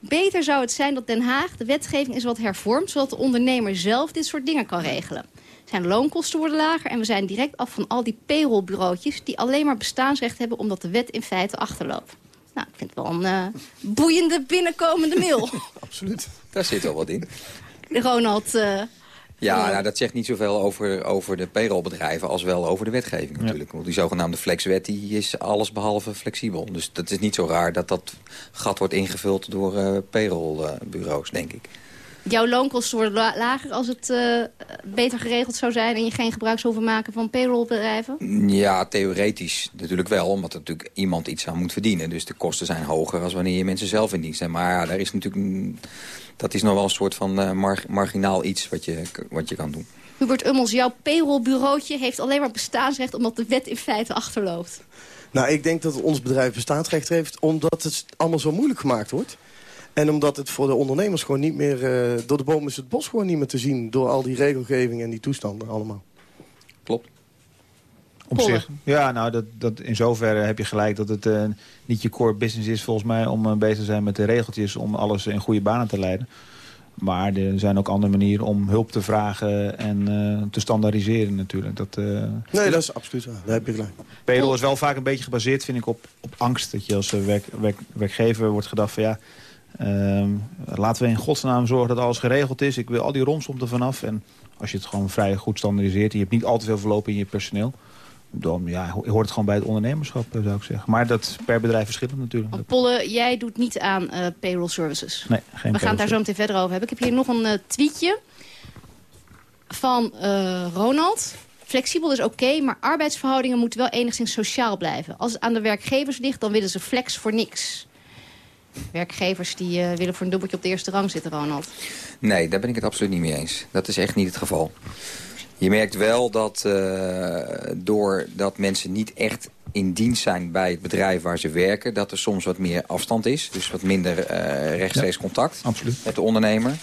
Beter zou het zijn dat Den Haag de wetgeving is wat hervormt... zodat de ondernemer zelf dit soort dingen kan regelen. Zijn loonkosten worden lager en we zijn direct af van al die payrollbureautjes... die alleen maar bestaansrecht hebben omdat de wet in feite achterloopt. Nou, ik vind het wel een eh, boeiende binnenkomende mail. Absoluut. Daar zit wel wat in. Ronald, eh, Ja, nou, dat zegt niet zoveel over, over de payrollbedrijven als wel over de wetgeving natuurlijk. Want die zogenaamde flexwet die is alles behalve flexibel. Dus dat is niet zo raar dat dat gat wordt ingevuld door eh payrollbureaus, denk ik. Jouw loonkosten worden la- lager als het eh, beter geregeld zou zijn... en je geen gebruik zou maken van payrollbedrijven? Ja, theoretisch natuurlijk wel, omdat er natuurlijk iemand iets aan moet verdienen. Dus de kosten zijn hoger als wanneer je mensen zelf in dienst hebt. Maar ja, daar is natuurlijk, dat is nog wel een soort van eh, mar- marginaal iets wat je, wat je kan doen. Hubert Ummels, jouw payrollbureautje heeft alleen maar bestaansrecht... omdat de wet in feite achterloopt. Nou, ik denk dat ons bedrijf bestaansrecht heeft... omdat het allemaal zo moeilijk gemaakt wordt. En omdat het voor de ondernemers gewoon niet meer... eh, door de boom is het bos gewoon niet meer te zien... door al die regelgeving en die toestanden allemaal. Klopt. Op zich. Ja, nou, dat, dat in zoverre heb je gelijk dat het eh, niet je core business is volgens mij om eh, bezig te zijn met de regeltjes om alles in goede banen te leiden. Maar er zijn ook andere manieren om hulp te vragen en eh, te standaardiseren natuurlijk. Dat, eh, Nee, dat is absoluut waar. Daar heb je gelijk. Payroll is wel vaak een beetje gebaseerd, vind ik, op, op angst. Dat je als werk, werk, werkgever wordt gedacht van ja, ehm, laten we in godsnaam zorgen dat alles geregeld is. Ik wil al die romslomp er vanaf. En als je het gewoon vrij goed standaardiseert, en je hebt niet al te veel verlopen in je personeel. Dan ja, ho- hoort het gewoon bij het ondernemerschap, eh, zou ik zeggen. Maar dat is per bedrijf verschillend natuurlijk. Want Polle, jij doet niet aan eh, payroll services. Nee, geen We gaan het daar zo meteen verder over hebben. Ik heb hier nog een eh, tweetje van Ronald. Flexibel is oké, maar arbeidsverhoudingen moeten wel enigszins sociaal blijven. Als het aan de werkgevers ligt, dan willen ze flex voor niks. Werkgevers die eh, willen voor een dubbeltje op de eerste rang zitten, Ronald. Nee, daar ben ik het absoluut niet mee eens. Dat is echt niet het geval. Je merkt wel dat uh, doordat mensen niet echt in dienst zijn bij het bedrijf waar ze werken... dat er soms wat meer afstand is. Dus wat minder uh, rechtstreeks ja, contact absoluut. met de ondernemer.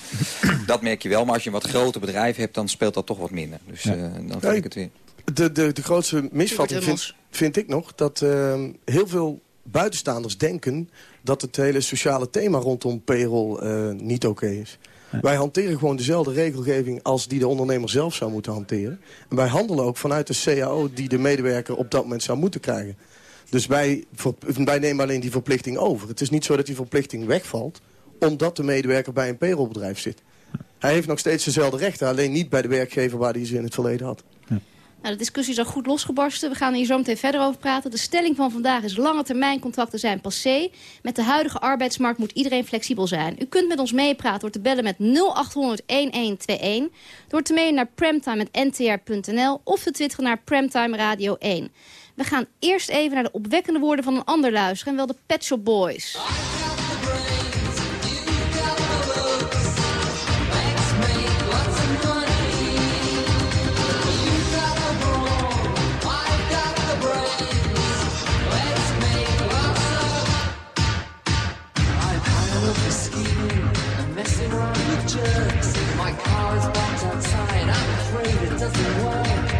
dat merk je wel, maar als je een wat groter bedrijf hebt... dan speelt dat toch wat minder. Dus ja. uh, dan vind ja, ik het weer. De, de, de grootste misvatting vind, vind ik nog... dat uh, heel veel buitenstaanders denken dat het hele sociale thema rondom payroll uh, niet oké okay is. Ja. Wij hanteren gewoon dezelfde regelgeving als die de ondernemer zelf zou moeten hanteren. En wij handelen ook vanuit de CAO die de medewerker op dat moment zou moeten krijgen. Dus wij, wij nemen alleen die verplichting over. Het is niet zo dat die verplichting wegvalt omdat de medewerker bij een payrollbedrijf zit. Hij heeft nog steeds dezelfde rechten, alleen niet bij de werkgever waar hij ze in het verleden had. Ja. Nou, de discussie is al goed losgebarsten. We gaan hier zo meteen verder over praten. De stelling van vandaag is lange termijn contracten zijn passé. Met de huidige arbeidsmarkt moet iedereen flexibel zijn. U kunt met ons meepraten door te bellen met 0800-1121. Door te mailen naar premtime.ntr.nl of te twitteren naar Premtime Radio 1. We gaan eerst even naar de opwekkende woorden van een ander luisteren. En wel de Pet Shop Boys. Jerks. My car is outside. I'm afraid it doesn't work.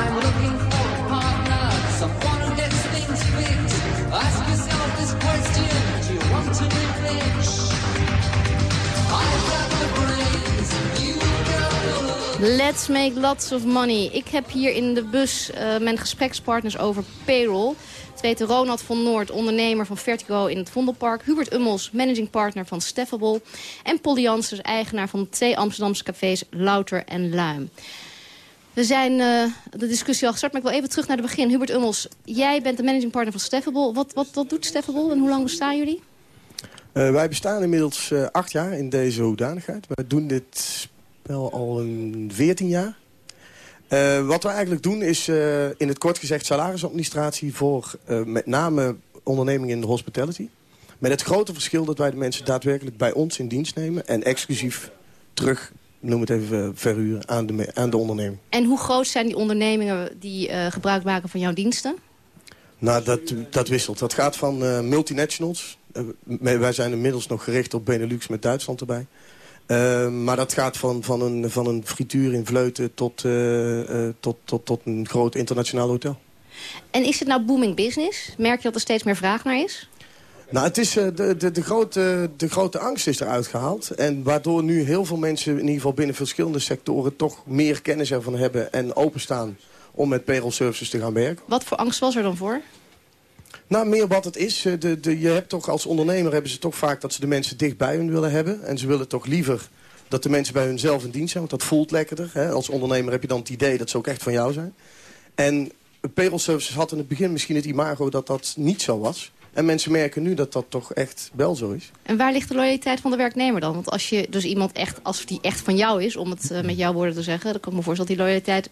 I'm looking for a partner, someone who gets things fixed. Ask yourself this question: Do you want to be rich? Let's make lots of money. Ik heb hier in de bus uh, mijn gesprekspartners over payroll. Weten Ronald van Noord, ondernemer van Vertigo in het Vondelpark. Hubert Ummels, managing partner van Steffable. En Polly eigenaar van twee Amsterdamse cafés Louter en Luim. We zijn eh, de discussie al gestart, maar ik wil even terug naar het begin. Hubert Ummels, jij bent de managing partner van Steffable. Wat, wat, wat doet Steffable en hoe lang bestaan jullie? Eh, wij bestaan inmiddels eh, acht jaar in deze hoedanigheid. Wij doen dit spel al een veertien jaar. Eh, wat we eigenlijk doen is eh, in het kort gezegd salarisadministratie... voor eh, met name ondernemingen in de hospitality. Met het grote verschil dat wij de mensen daadwerkelijk bij ons in dienst nemen... en exclusief terug, noem het even, verhuren aan de, aan de onderneming. En hoe groot zijn die ondernemingen die gebruik maken van jouw diensten? Nou, dat, dat wisselt. Dat gaat van multinationals. Wij wij zijn inmiddels nog gericht op Benelux met Duitsland erbij. Eh, maar dat gaat van, van, een, van een frituur in Vleuten tot, eh, eh, tot, tot, tot een groot internationaal hotel. En is het nou booming business? Merk je dat er steeds meer vraag naar is? Nou, het is, eh, de, de, de, grote, de grote angst is eruit gehaald. En waardoor nu heel veel mensen, in ieder geval binnen verschillende sectoren... toch meer kennis ervan hebben en openstaan om met payroll services te gaan werken. Wat voor angst was er dan voor? Nou, meer wat het is. Eh, De, de, je hebt toch als ondernemer hebben ze toch vaak dat ze de mensen dicht bij hun willen hebben. En ze willen toch liever dat de mensen bij hunzelf in dienst zijn. Want dat voelt lekkerder. Hè? Als ondernemer heb je dan het idee dat ze ook echt van jou zijn. En payroll services had in het begin misschien het imago dat dat niet zo was. En mensen merken nu dat dat toch echt wel zo is. En waar ligt de loyaliteit van de werknemer dan? Want als je dus iemand echt, als die echt van jou is, om het eh, met jouw woorden te zeggen... dan kan ik me voorstellen dat die loyaliteit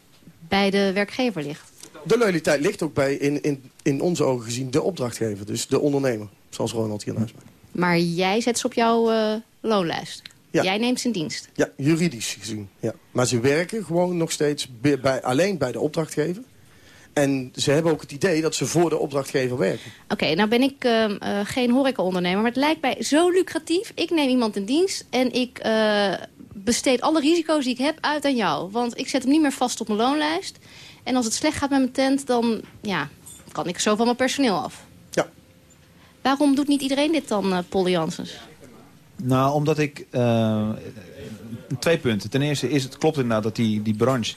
bij de werkgever ligt. De loyaliteit ligt ook bij, in, in, in onze ogen gezien, de opdrachtgever. Dus de ondernemer, zoals Ronald hier naast mij. Maar jij zet ze op jouw eh, loonlijst. Ja. Jij neemt ze in dienst. Ja, juridisch gezien. Ja. Maar ze werken gewoon nog steeds bij, bij- alleen bij de opdrachtgever. En ze hebben ook het idee dat ze voor de opdrachtgever werken. Oké, nou ben ik ehm, eh, geen horecaondernemer, maar het lijkt mij zo lucratief. Ik neem iemand in dienst en ik eh, besteed alle risico's die ik heb uit aan jou. Want ik zet hem niet meer vast op mijn loonlijst. En als het slecht gaat met mijn tent, dan ja, kan ik zo van mijn personeel af. Ja. Waarom doet niet iedereen dit dan, Polly Janssens? Nou, omdat ik... eh, twee punten. Ten eerste is het klopt inderdaad dat die, die branche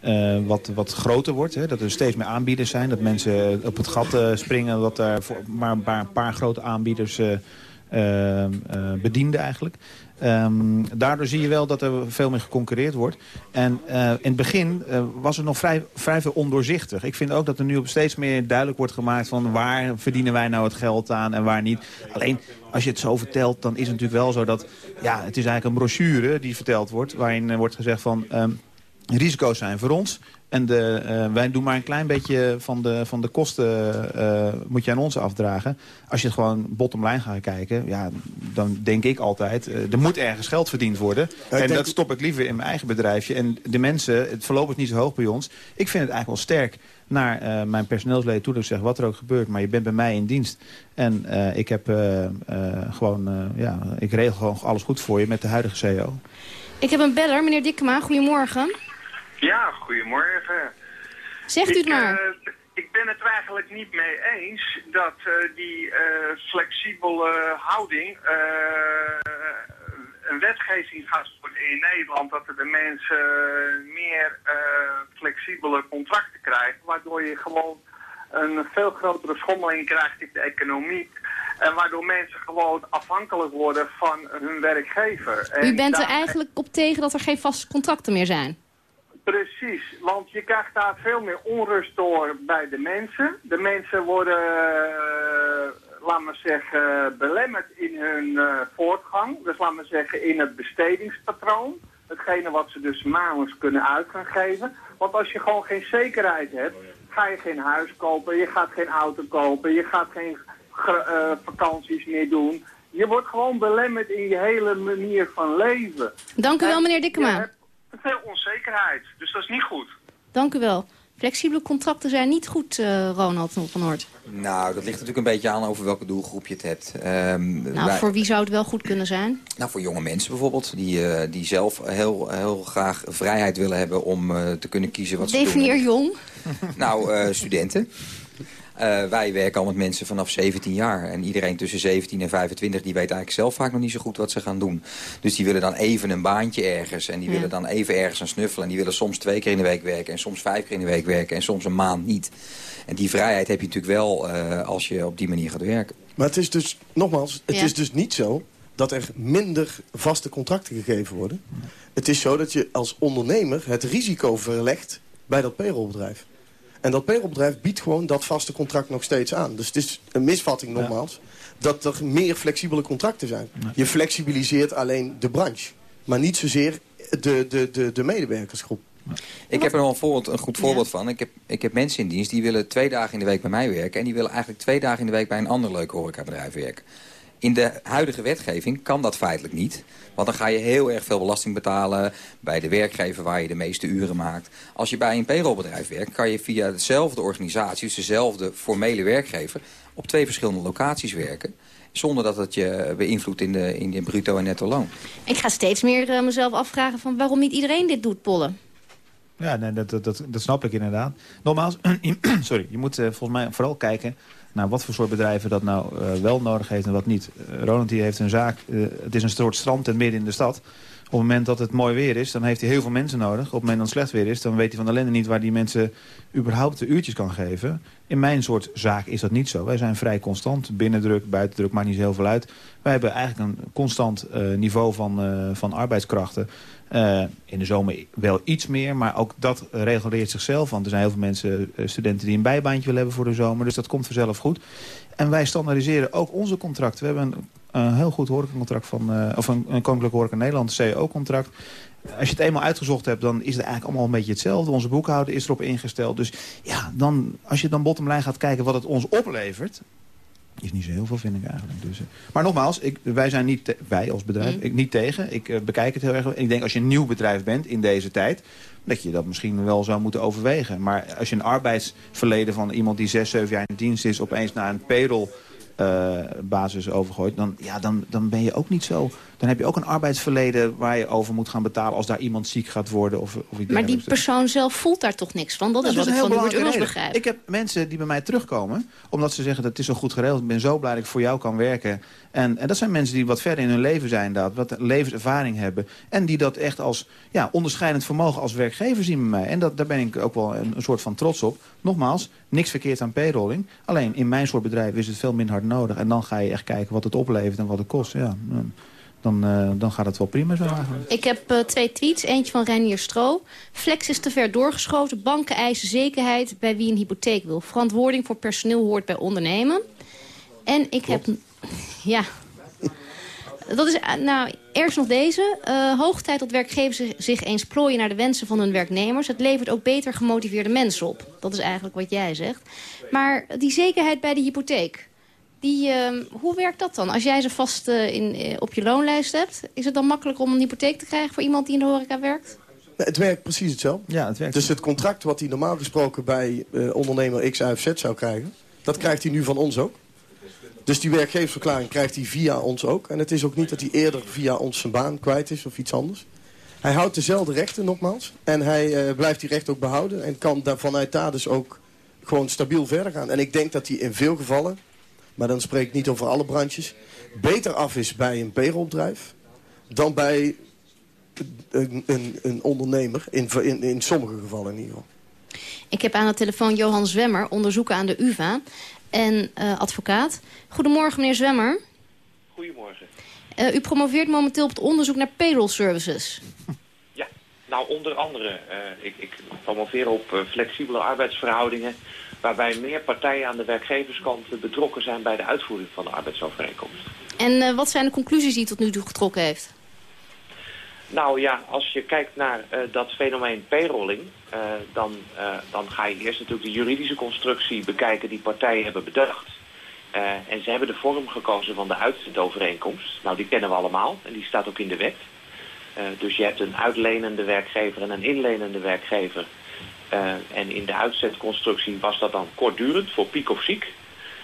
eh, wat, wat groter wordt. Hè? Dat er steeds meer aanbieders zijn. Dat mensen op het gat eh, springen. Dat er voor maar een paar, een paar grote aanbieders eh, bedienden eigenlijk. Ehm, daardoor zie je wel dat er veel meer geconcurreerd wordt. En eh, in het begin eh, was het nog vrij, vrij veel ondoorzichtig. Ik vind ook dat er nu op steeds meer duidelijk wordt gemaakt... van waar verdienen wij nou het geld aan en waar niet. Alleen, als je het zo vertelt, dan is het natuurlijk wel zo dat... ja, het is eigenlijk een brochure die verteld wordt... waarin wordt gezegd van... ehm, risico's zijn voor ons. En de, eh, wij doen maar een klein beetje van de, van de kosten eh, moet je aan ons afdragen. Als je het gewoon bottom line gaat kijken, ja, dan denk ik altijd... eh, er moet ergens geld verdiend worden. en denk- dat stop ik liever in mijn eigen bedrijfje. En de mensen, het verloop is niet zo hoog bij ons. Ik vind het eigenlijk wel sterk naar eh, mijn personeelsleden toe. Dat ik zeg, wat er ook gebeurt, maar je bent bij mij in dienst. En eh, ik heb gewoon, eh, ja, ik regel gewoon alles goed voor je met de huidige CEO. Ik heb een beller, meneer Dikkema. Goedemorgen. Ja, goedemorgen. Zegt u het ik, maar. eh, ik ben het eigenlijk niet mee eens dat eh, die eh, flexibele houding een wetgeving gaat worden in Nederland. Dat er de mensen meer flexibele contracten krijgen. Waardoor je gewoon een veel grotere schommeling krijgt in de economie. En waardoor mensen gewoon afhankelijk worden van hun werkgever. En U bent er eigenlijk op tegen dat er geen vaste contracten meer zijn. Precies, want je krijgt daar veel meer onrust door bij de mensen. De mensen worden, eh, laat maar zeggen, belemmerd in hun eh, voortgang. Dus laat maar zeggen in het bestedingspatroon. Hetgene wat ze dus maandelijks kunnen uit gaan geven. Want als je gewoon geen zekerheid hebt, ga je geen huis kopen, je gaat geen auto kopen, je gaat geen eh, vakanties meer doen. Je wordt gewoon belemmerd in je hele manier van leven. Dank u wel, En meneer Dikkema. Veel onzekerheid, dus dat is niet goed. Dank u wel. Flexibele contracten zijn niet goed, eh, Ronald van Noord. Nou, dat ligt natuurlijk een beetje aan over welke doelgroep je het hebt. Ehm, Nou, wij- voor wie zou het wel goed kunnen zijn? Nou, voor jonge mensen bijvoorbeeld, die, eh, die zelf heel, heel graag vrijheid willen hebben om eh, te kunnen kiezen wat ze doen. Definieer jong. Nou, eh, studenten. Eh, wij werken al met mensen vanaf 17 jaar. En iedereen tussen 17 en 25 die weet eigenlijk zelf vaak nog niet zo goed wat ze gaan doen. Dus die willen dan even een baantje ergens. En die Ja. willen dan even ergens aan snuffelen. En die willen soms twee keer in de week werken. En soms vijf keer in de week werken. En soms een maand niet. En die vrijheid heb je natuurlijk wel eh, als je op die manier gaat werken. Maar het is dus, nogmaals, het Ja. is dus niet zo dat er minder vaste contracten gegeven worden. Het is zo dat je als ondernemer het risico verlegt bij dat payrollbedrijf. En dat payrollbedrijf biedt gewoon dat vaste contract nog steeds aan. Dus het is een misvatting nogmaals dat er meer flexibele contracten zijn. Je flexibiliseert alleen de branche, maar niet zozeer de, de, de, de medewerkersgroep. Ik heb er nog een, voorbeeld, een goed voorbeeld van. Ik heb, ik heb mensen in dienst die willen twee dagen in de week bij mij werken... en die willen eigenlijk twee dagen in de week bij een ander leuk horecabedrijf werken. In de huidige wetgeving kan dat feitelijk niet. Want dan ga je heel erg veel belasting betalen bij de werkgever waar je de meeste uren maakt. Als je bij een payrollbedrijf werkt, kan je via dezelfde organisatie, dus dezelfde formele werkgever, op twee verschillende locaties werken. Zonder dat het je beïnvloedt in de, in de bruto en netto loon. Ik ga steeds meer eh, mezelf afvragen van waarom niet iedereen dit doet, Pollen. Ja, nee, dat, dat, dat, dat snap ik inderdaad. Nogmaals, sorry, je moet eh, volgens mij vooral kijken naar wat voor soort bedrijven dat nou eh, wel nodig heeft en wat niet. Eh, Roland die heeft een zaak, eh, het is een soort strand en midden in de stad. Op het moment dat het mooi weer is, dan heeft hij heel veel mensen nodig. Op het moment dat het slecht weer is, dan weet hij van de ellende niet... waar die mensen überhaupt de uurtjes kan geven. In mijn soort zaak is dat niet zo. Wij zijn vrij constant. Binnendruk, buitendruk, maakt niet zo heel veel uit. Wij hebben eigenlijk een constant eh, niveau van, eh, van arbeidskrachten. Eh, in de zomer wel iets meer, maar ook dat reguleert zichzelf. Want er zijn heel veel mensen, studenten die een bijbaantje willen hebben voor de zomer. Dus dat komt vanzelf goed. En wij standaardiseren ook onze contracten. We hebben een, een heel goed horecacontract van, eh, of een, een Koninklijke Horeca Nederland, CEO-contract. Als je het eenmaal uitgezocht hebt, dan is het eigenlijk allemaal een beetje hetzelfde. Onze boekhouder is erop ingesteld. Dus ja, dan, als je dan bottomlijn gaat kijken wat het ons oplevert... is niet zo heel veel, vind ik eigenlijk. Dus, eh, maar nogmaals, ik, wij zijn niet, wij als bedrijf, Mm. ik niet tegen. Ik eh, bekijk het heel erg. Ik denk als je een nieuw bedrijf bent in deze tijd... dat je dat misschien wel zou moeten overwegen. Maar als je een arbeidsverleden van iemand die zes, zeven jaar in dienst is... opeens naar een payroll basis overgooit... Dan, ja, dan, dan ben je ook niet zo... Dan heb je ook een arbeidsverleden waar je over moet gaan betalen... als daar iemand ziek gaat worden of, of iets Maar die persoon zelf voelt daar toch niks van? Dat is Nou, wat ik van begrijp. Ik heb mensen die bij mij terugkomen, omdat ze zeggen dat het is zo goed geregeld. Ik ben zo blij dat ik voor jou kan werken. En, en dat zijn mensen die wat verder in hun leven zijn, dat, wat levenservaring hebben. En die dat echt als ja, onderscheidend vermogen als werkgever zien bij mij. En dat, daar ben ik ook wel een, een soort van trots op. Nogmaals, niks verkeerd aan payrolling. Alleen in mijn soort bedrijf is het veel minder hard nodig. En dan ga je echt kijken wat het oplevert en wat het kost. Ja, dan, eh, dan gaat het wel prima zo eigenlijk. Ik heb eh, twee tweets. Eentje van Reinier Stro. Flex is te ver doorgeschoten. Banken eisen zekerheid bij wie een hypotheek wil. Verantwoording voor personeel hoort bij ondernemen. En ik heb... Ja. Dat is, eh, nou, eerst nog deze. Eh hoog tijd dat werkgevers zich- zich eens plooien naar de wensen van hun werknemers. Het levert ook beter gemotiveerde mensen op. Dat is eigenlijk wat jij zegt. Maar die zekerheid bij de hypotheek. Die, ehm, hoe werkt dat dan? Als jij ze vast eh, in, eh, op je loonlijst hebt... is het dan makkelijk om een hypotheek te krijgen voor iemand die in de horeca werkt? Nee, het werkt precies hetzelfde. Ja, het werkt. Dus het contract wat hij normaal gesproken bij eh, ondernemer X, Y of Z zou krijgen... dat krijgt hij nu van ons ook. Dus die werkgeversverklaring krijgt hij via ons ook. En het is ook niet dat hij eerder via ons zijn baan kwijt is of iets anders. Hij houdt dezelfde rechten nogmaals. En hij eh, blijft die rechten ook behouden. En kan daar vanuit daar dus ook gewoon stabiel verder gaan. En ik denk dat hij in veel gevallen, maar dan spreek ik niet over alle branches... beter af is bij een payrollbedrijf dan bij een, een, een ondernemer. In, in, in sommige gevallen in ieder geval. Ik heb aan de telefoon Johan Zwemmer, onderzoeker aan de UvA en eh, advocaat. Goedemorgen, meneer Zwemmer. Goedemorgen. Eh, u promoveert momenteel op het onderzoek naar payroll services. Ja, nou onder andere, eh, ik, ik promoveer op eh, flexibele arbeidsverhoudingen... waarbij meer partijen aan de werkgeverskant betrokken zijn bij de uitvoering van de arbeidsovereenkomst. En eh, wat zijn de conclusies die u tot nu toe getrokken heeft? Nou ja, als je kijkt naar eh, dat fenomeen payrolling, eh, dan, dan ga je eerst natuurlijk de juridische constructie bekijken die partijen hebben bedacht. En ze hebben de vorm gekozen van de uitzendovereenkomst. Nou, die kennen we allemaal en die staat ook in de wet. Dus je hebt een uitlenende werkgever en een inlenende werkgever. Eh, en in de uitzetconstructie was dat dan kortdurend voor piek of ziek.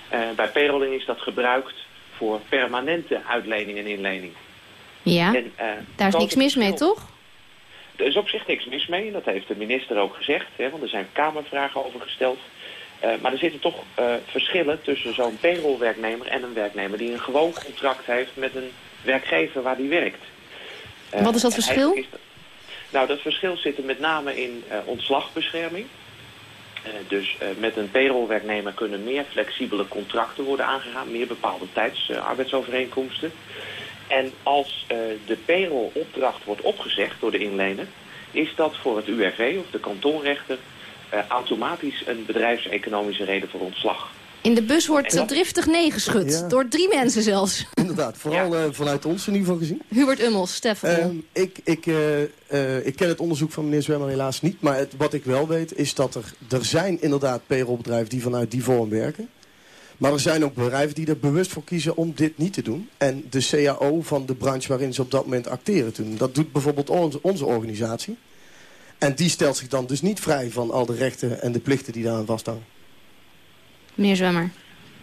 Eh, bij payrolling is dat gebruikt voor permanente uitlening en inlening. Ja, En, eh, daar is niks mis mee, toch? er is op zich niks mis mee, en dat heeft de minister ook gezegd, hè, want er zijn kamervragen over gesteld. Maar er zitten toch verschillen tussen zo'n payrollwerknemer en een werknemer die een gewoon contract heeft met een werkgever waar die werkt. Wat is dat verschil? is dat- nou, dat verschil zit er met name in eh, ontslagbescherming. Eh, dus eh, met een payrollwerknemer kunnen meer flexibele contracten worden aangegaan, meer bepaalde tijdsarbeidsovereenkomsten. En als de payroll-opdracht wordt opgezegd door de inlener... is dat voor het UWV of de kantonrechter automatisch een bedrijfseconomische reden voor ontslag. In de bus wordt dat- driftig nee geschud. Ja. Door drie mensen zelfs. Inderdaad, vooral eh, vanuit ons in ieder geval gezien. Hubert Ummels, Stefan. Ehm, ik, ik, eh, eh, ik ken het onderzoek van meneer Zwemmer helaas niet. Maar het, wat ik wel weet is dat er, er zijn inderdaad payrollbedrijven die vanuit die vorm werken. Maar er zijn ook bedrijven die er bewust voor kiezen om dit niet te doen. En de CAO van de branche waarin ze op dat moment acteren te doen. Dat doet bijvoorbeeld onze, onze organisatie. En die stelt zich dan dus niet vrij van al de rechten en de plichten die daaraan vasthangen. Meneer Zwemmer.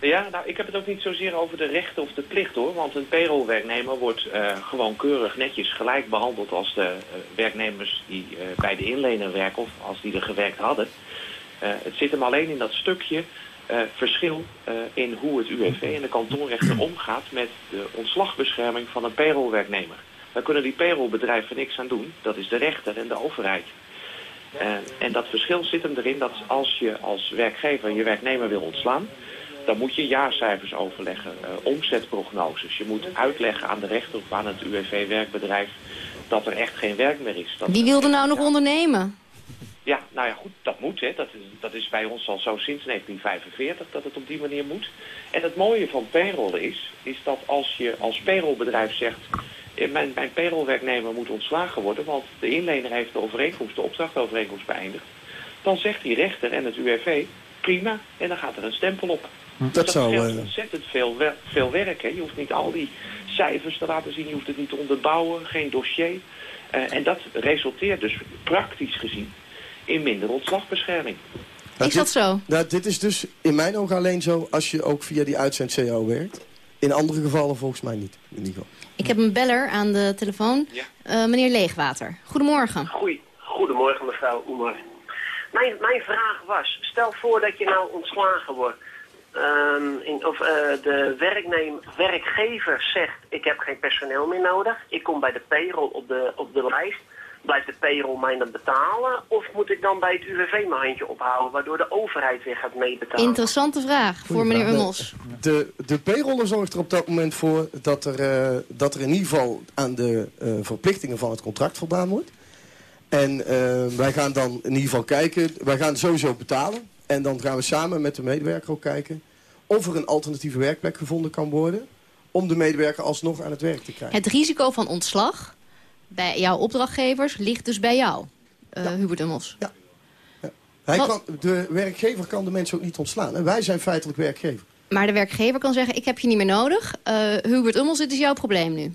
Ja, nou, ik heb het ook niet zozeer over de rechten of de plicht hoor. Want een payrollwerknemer wordt eh, gewoon keurig netjes gelijk behandeld als de eh, werknemers die eh, bij de inlener werken of als die er gewerkt hadden. Het zit hem alleen in dat stukje verschil in hoe het UWV en de kantonrechter omgaat met de ontslagbescherming van een payrollwerknemer. Daar kunnen die payrollbedrijven niks aan doen. Dat is de rechter en de overheid. Eh, en dat verschil zit hem erin dat als je als werkgever je werknemer wil ontslaan, dan moet je jaarcijfers overleggen, eh, omzetprognoses. Je moet uitleggen aan de rechter of aan het UWV-werkbedrijf dat er echt geen werk meer is. Dat Wie wilde nou nog ondernemen? ja, nou ja, goed, dat moet. Hè. Dat, is, dat is bij ons al zo sinds 1945 dat het op die manier moet. En het mooie van payroll is, is dat als je als payrollbedrijf zegt... eh, Mijn, mijn payrollwerknemer moet ontslagen worden, want de inlener heeft de overeenkomst, de opdrachtovereenkomst beëindigd. Dan zegt die rechter en het UWV, prima, en dan gaat er een stempel op. Dat zou, eh, ontzettend veel, wer- veel werk. Hè. Je hoeft niet al die cijfers te laten zien, je hoeft het niet te onderbouwen, geen dossier. Eh, en dat resulteert dus praktisch gezien in minder ontslagbescherming. Is dat zo? Nou, dit is dus in mijn ogen alleen zo als je ook via die uitzend-CAO werkt. In andere gevallen volgens mij niet, in ieder geval. Ik heb een beller aan de telefoon. Eh, meneer Leegwater. Goedemorgen. Goeie, goedemorgen mevrouw Oemer. Mijn, mijn vraag was, stel voor dat je nou ontslagen wordt. Ehm, in, of eh, de werknemer, werkgever zegt, ik heb geen personeel meer nodig. Ik kom bij de payroll op de, op de lijst. Blijft de payroll mij dan betalen? Of moet ik dan bij het UWV mijn handje ophouden, waardoor de overheid weer gaat meebetalen? Interessante vraag voor meneer Ummels. De, de payroller zorgt er op dat moment voor dat er, eh, dat er in ieder geval aan de eh, verplichtingen van het contract voldaan wordt. En eh, wij gaan dan in ieder geval kijken, wij gaan sowieso betalen. En dan gaan we samen met de medewerker ook kijken of er een alternatieve werkplek gevonden kan worden. Om de medewerker alsnog aan het werk te krijgen. Het risico van ontslag bij jouw opdrachtgevers ligt dus bij jou, eh, Hubert Ummels. Hij Wat- kan, de werkgever kan de mensen ook niet ontslaan. En wij zijn feitelijk werkgever. Maar de werkgever kan zeggen, ik heb je niet meer nodig. Eh, Hubert Ummels, dit is jouw probleem nu.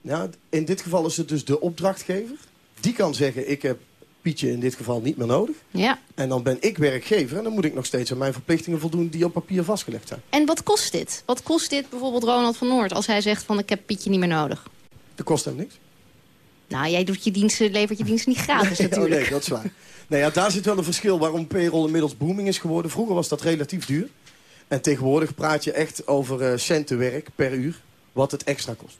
Ja, in dit geval is het dus de opdrachtgever. Die kan zeggen, ik heb Pietje in dit geval niet meer nodig. Ja. En dan ben ik werkgever en dan moet ik nog steeds aan mijn verplichtingen voldoen die op papier vastgelegd zijn. En wat kost dit? Wat kost dit bijvoorbeeld Ronald van Noord als hij zegt van ik heb Pietje niet meer nodig? Dat kost hem niks. Nou, jij doet je diensten, levert je dienst niet gratis Nee, oh natuurlijk. nee, dat is waar. Nou ja, daar zit wel een verschil waarom payroll inmiddels booming is geworden. Vroeger was dat relatief duur. En tegenwoordig praat je echt over eh, centenwerk per uur, wat het extra kost.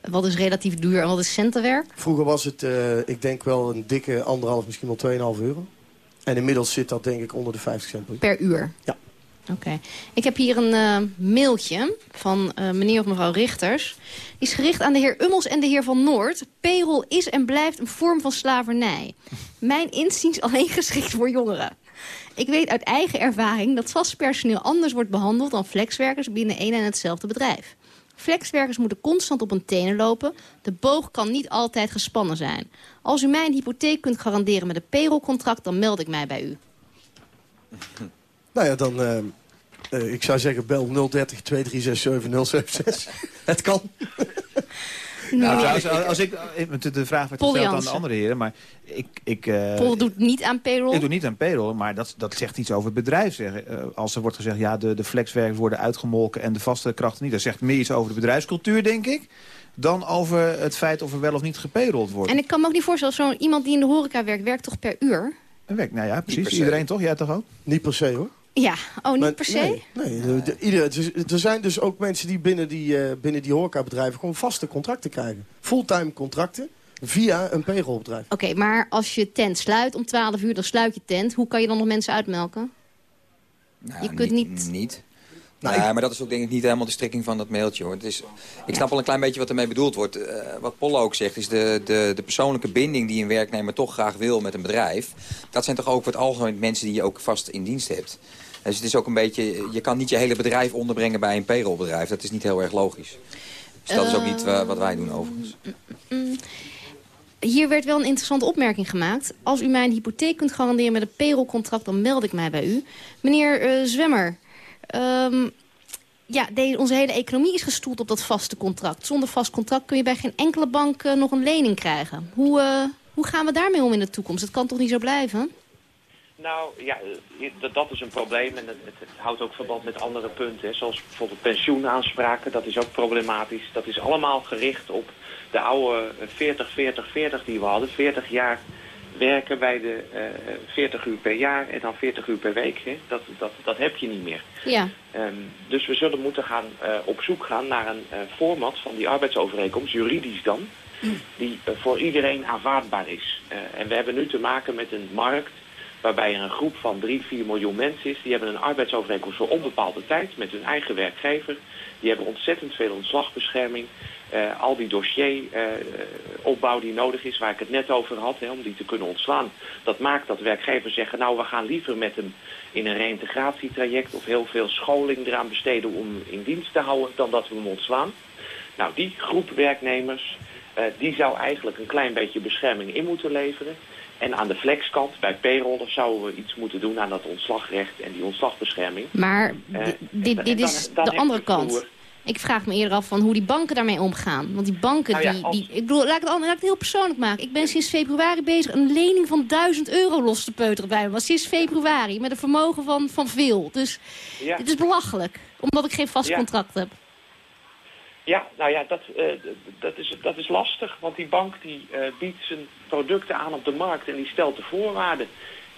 Wat is relatief duur en wat is centenwerk? Vroeger was het, eh, ik denk wel een dikke anderhalf, misschien wel 2,5 euro. En inmiddels zit dat denk ik onder de 50 cent per uur. Per uur? Ja. Oké. Ik heb hier een eh, mailtje van eh, meneer of mevrouw Richters. Die is gericht aan de heer Ummels en de heer Van Noord. Payroll is en blijft een vorm van slavernij. Mijn inziens alleen geschikt voor jongeren. Ik weet uit eigen ervaring dat vast personeel anders wordt behandeld... dan flexwerkers binnen één en hetzelfde bedrijf. Flexwerkers moeten constant op hun tenen lopen. De boog kan niet altijd gespannen zijn. Als u mij een hypotheek kunt garanderen met een payrollcontract... dan meld ik mij bij u. Nou ja, dan, eh, eh, ik zou zeggen bel 030 2367 076. Het kan. Nou, trouwens, als, als ik, eh, de vraag werd gesteld aan de andere heren, maar ik... ik eh, Paul doet niet aan payroll. Ik doe niet aan payroll, maar dat, dat zegt iets over het bedrijf. Zeg. Eh, als er wordt gezegd, ja, de, de flexwerkers worden uitgemolken en de vaste krachten niet. Dat zegt meer iets over de bedrijfscultuur, denk ik, dan over het feit of er wel of niet gepayrolled wordt. En ik kan me ook niet voorstellen, zo'n iemand die in de horeca werkt, werkt toch per uur? Een werk, nou ja, precies. Iedereen toch? Jij toch ook? Niet per se hoor. Ja, oh, niet Maar per se? Nee, nee de- de- ieder, er zijn dus ook mensen die binnen die, eh binnen die horecabedrijven gewoon vaste contracten krijgen. Fulltime contracten via een payrollbedrijf. Oké, maar als je tent sluit om 12 uur, dan sluit je tent. Hoe kan je dan nog mensen uitmelken? Nou, je kunt niet... niet. Nou, maar dat is ook denk ik niet helemaal de strekking van dat mailtje. Hoor. Het is, ik snap al een klein beetje wat ermee bedoeld wordt. Eh, wat Polle ook zegt, is de, de, de persoonlijke binding die een werknemer toch graag wil met een bedrijf. Dat zijn toch ook voor het algemeen mensen die je ook vast in dienst hebt. Dus het is ook een beetje, je kan niet je hele bedrijf onderbrengen bij een payrollbedrijf. Dat is niet heel erg logisch. Dus dat is ook niet eh, wat wij doen overigens. Mm. Hier werd wel een interessante opmerking gemaakt. Als u mij een hypotheek kunt garanderen met een payrollcontract... dan meld ik mij bij u. Meneer eh, Zwemmer, ehm, ja, onze hele economie is gestoeld op dat vaste contract. Zonder vast contract kun je bij geen enkele bank eh, nog een lening krijgen. Hoe, eh, hoe gaan we daarmee om in de toekomst? Het kan toch niet zo blijven? Nou ja, eh, dat, dat is een probleem en het, het, houdt ook verband met andere punten. Zoals bijvoorbeeld pensioenaanspraken, dat is ook problematisch. Dat is allemaal gericht op de oude 40-40-40 die we hadden. 40 jaar werken bij de eh 40 uur per jaar en dan 40 uur per week. Hè. Dat, dat, dat heb je niet meer. Ja. Ehm, dus we zullen moeten gaan eh, op zoek gaan naar een eh, format van die arbeidsovereenkomst, juridisch dan, die eh, voor iedereen aanvaardbaar is. Eh, en we hebben nu te maken met een markt waarbij er een groep van 3, 4 miljoen mensen is. Die hebben een arbeidsovereenkomst voor onbepaalde tijd met hun eigen werkgever. Die hebben ontzettend veel ontslagbescherming. Eh, al die dossieropbouw die nodig is, waar ik het net over had, hè, om die te kunnen ontslaan. Dat maakt dat werkgevers zeggen, nou we gaan liever met hem in een reïntegratietraject of heel veel scholing eraan besteden om in dienst te houden, dan dat we hem ontslaan. Nou, die groep werknemers, eh, die zou eigenlijk een klein beetje bescherming in moeten leveren. En aan de flexkant, bij payrollers, zouden we iets moeten doen aan dat ontslagrecht en die ontslagbescherming. Maar Eh, di- dit, dit is dan de andere kant. Ik vraag me eerder af van hoe die banken daarmee omgaan. Want die banken, Nou ja, die, die, ik bedoel, laat ik, het, al- laat ik het heel persoonlijk maken. Ik ben sinds februari bezig een lening van 1000 euro los te peuteren bij me. Maar sinds februari, met een vermogen van, van veel. Dus Ja. dit is belachelijk, omdat ik geen vast Ja. contract heb. Ja, nou ja, dat, eh, dat, is, dat is lastig, want die bank die eh, biedt zijn producten aan op de markt en die stelt de voorwaarden.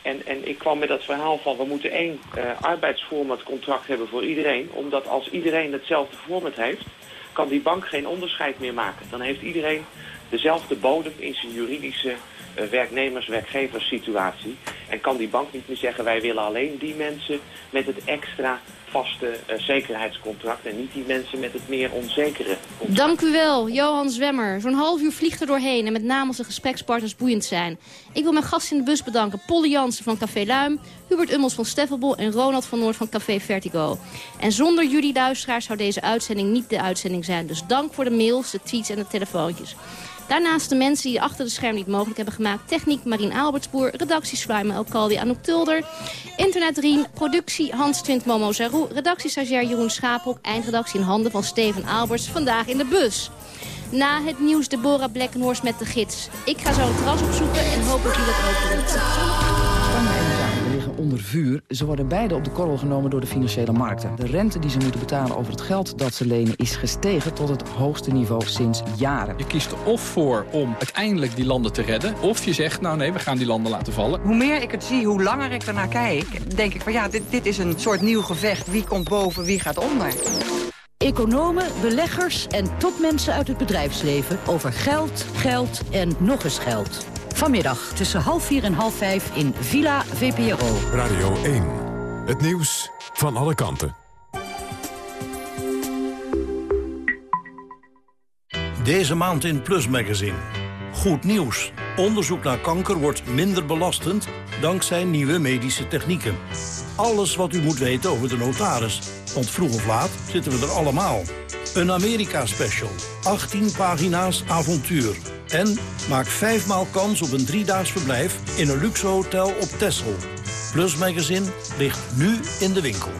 En, en ik kwam met dat verhaal van we moeten één eh arbeidsformatcontract hebben voor iedereen, omdat als iedereen hetzelfde format heeft, kan die bank geen onderscheid meer maken. Dan heeft iedereen dezelfde bodem in zijn juridische eh, werknemers-werkgevers situatie. En kan die bank niet meer zeggen wij willen alleen die mensen met het extra vaste eh, zekerheidscontract en niet die mensen met het meer onzekere Dank u wel, Johan Zwemmer. Zo'n half uur vliegt er doorheen en met name de gesprekspartners boeiend zijn. Ik wil mijn gasten in de bus bedanken. Polly Jansen van Café Luim, Hubert Ummels van Steffenbol en Ronald van Noord van Café Vertigo. En zonder jullie luisteraars zou deze uitzending niet de uitzending zijn. Dus dank voor de mails, de tweets en de telefoontjes. Daarnaast de mensen die achter de scherm niet mogelijk hebben gemaakt. Techniek Marien Albertsboer, redactie Sluimen Elkaldi Anouk Tulder. Internet Rien, productie Hans Twint Momo Zarou. Redactie stagiair Jeroen Schapel. Eindredactie in handen van Steven Alberts. Vandaag in de bus. Na het nieuws Deborah Blekkenhorst met de gids. Ik ga zo een terras opzoeken en hoop dat u dat ook doet. Onder vuur. Ze worden beide op de korrel genomen door de financiële markten. De rente die ze moeten betalen over het geld dat ze lenen... is gestegen tot het hoogste niveau sinds jaren. Je kiest er of voor om uiteindelijk die landen te redden... of je zegt, nou nee, we gaan die landen laten vallen. Hoe meer ik het zie, hoe langer ik ernaar kijk... denk ik van ja, dit, dit is een soort nieuw gevecht. Wie komt boven, wie gaat onder? Economen, beleggers en topmensen uit het bedrijfsleven over geld, geld en nog eens geld. Vanmiddag tussen half vier en half vijf in Villa VPRO. Radio 1. Het nieuws van alle kanten. Deze maand in Plus Magazine. Goed nieuws. Onderzoek naar kanker wordt minder belastend dankzij nieuwe medische technieken. Alles wat u moet weten over de notaris. Want vroeg of laat zitten we er allemaal. Een Amerika-special. 18 pagina's avontuur. En maak vijfmaal kans op een driedaags verblijf in een luxe hotel op Texel. Plus Magazine ligt nu in de winkel.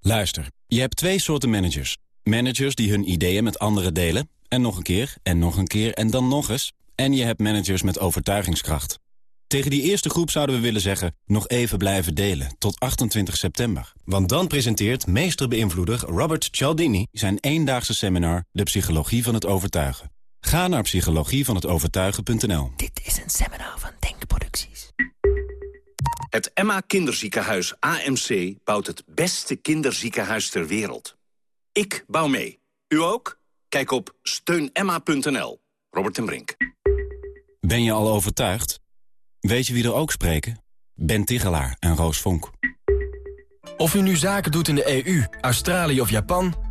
Luister, je hebt twee soorten managers. Managers die hun ideeën met anderen delen. En nog een keer, en nog een keer, en dan nog eens. En je hebt managers met overtuigingskracht. Tegen die eerste groep zouden we willen zeggen... nog even blijven delen, tot 28 september. Want dan presenteert meesterbeïnvloeder Robert Cialdini... zijn eendaagse seminar De Psychologie van het Overtuigen. Ga naar psychologievanhetovertuigen.nl. Dit is een seminar van Denkproducties. Het Emma Kinderziekenhuis AMC bouwt het beste kinderziekenhuis ter wereld. Ik bouw mee. U ook? Kijk op steunemma.nl. Robert en Brink. Ben je al overtuigd? Weet je wie er ook spreken? Ben Tigelaar en Roos Vonk. Of u nu zaken doet in de EU, Australië of Japan...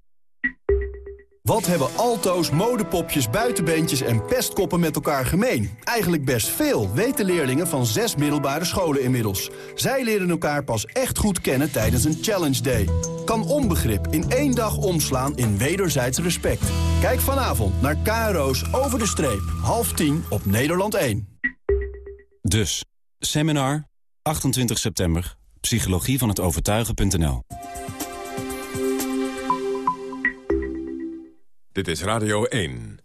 Wat hebben alto's, modepopjes, buitenbeentjes en pestkoppen met elkaar gemeen? Eigenlijk best veel, weten leerlingen van zes middelbare scholen inmiddels. Zij leren elkaar pas echt goed kennen tijdens een Challenge Day. Kan onbegrip in één dag omslaan in wederzijds respect. Kijk vanavond naar KRO's Over de Streep, half tien op Nederland 1. Dus, seminar, 28 september, psychologie van het overtuigen.nl. Dit is Radio 1.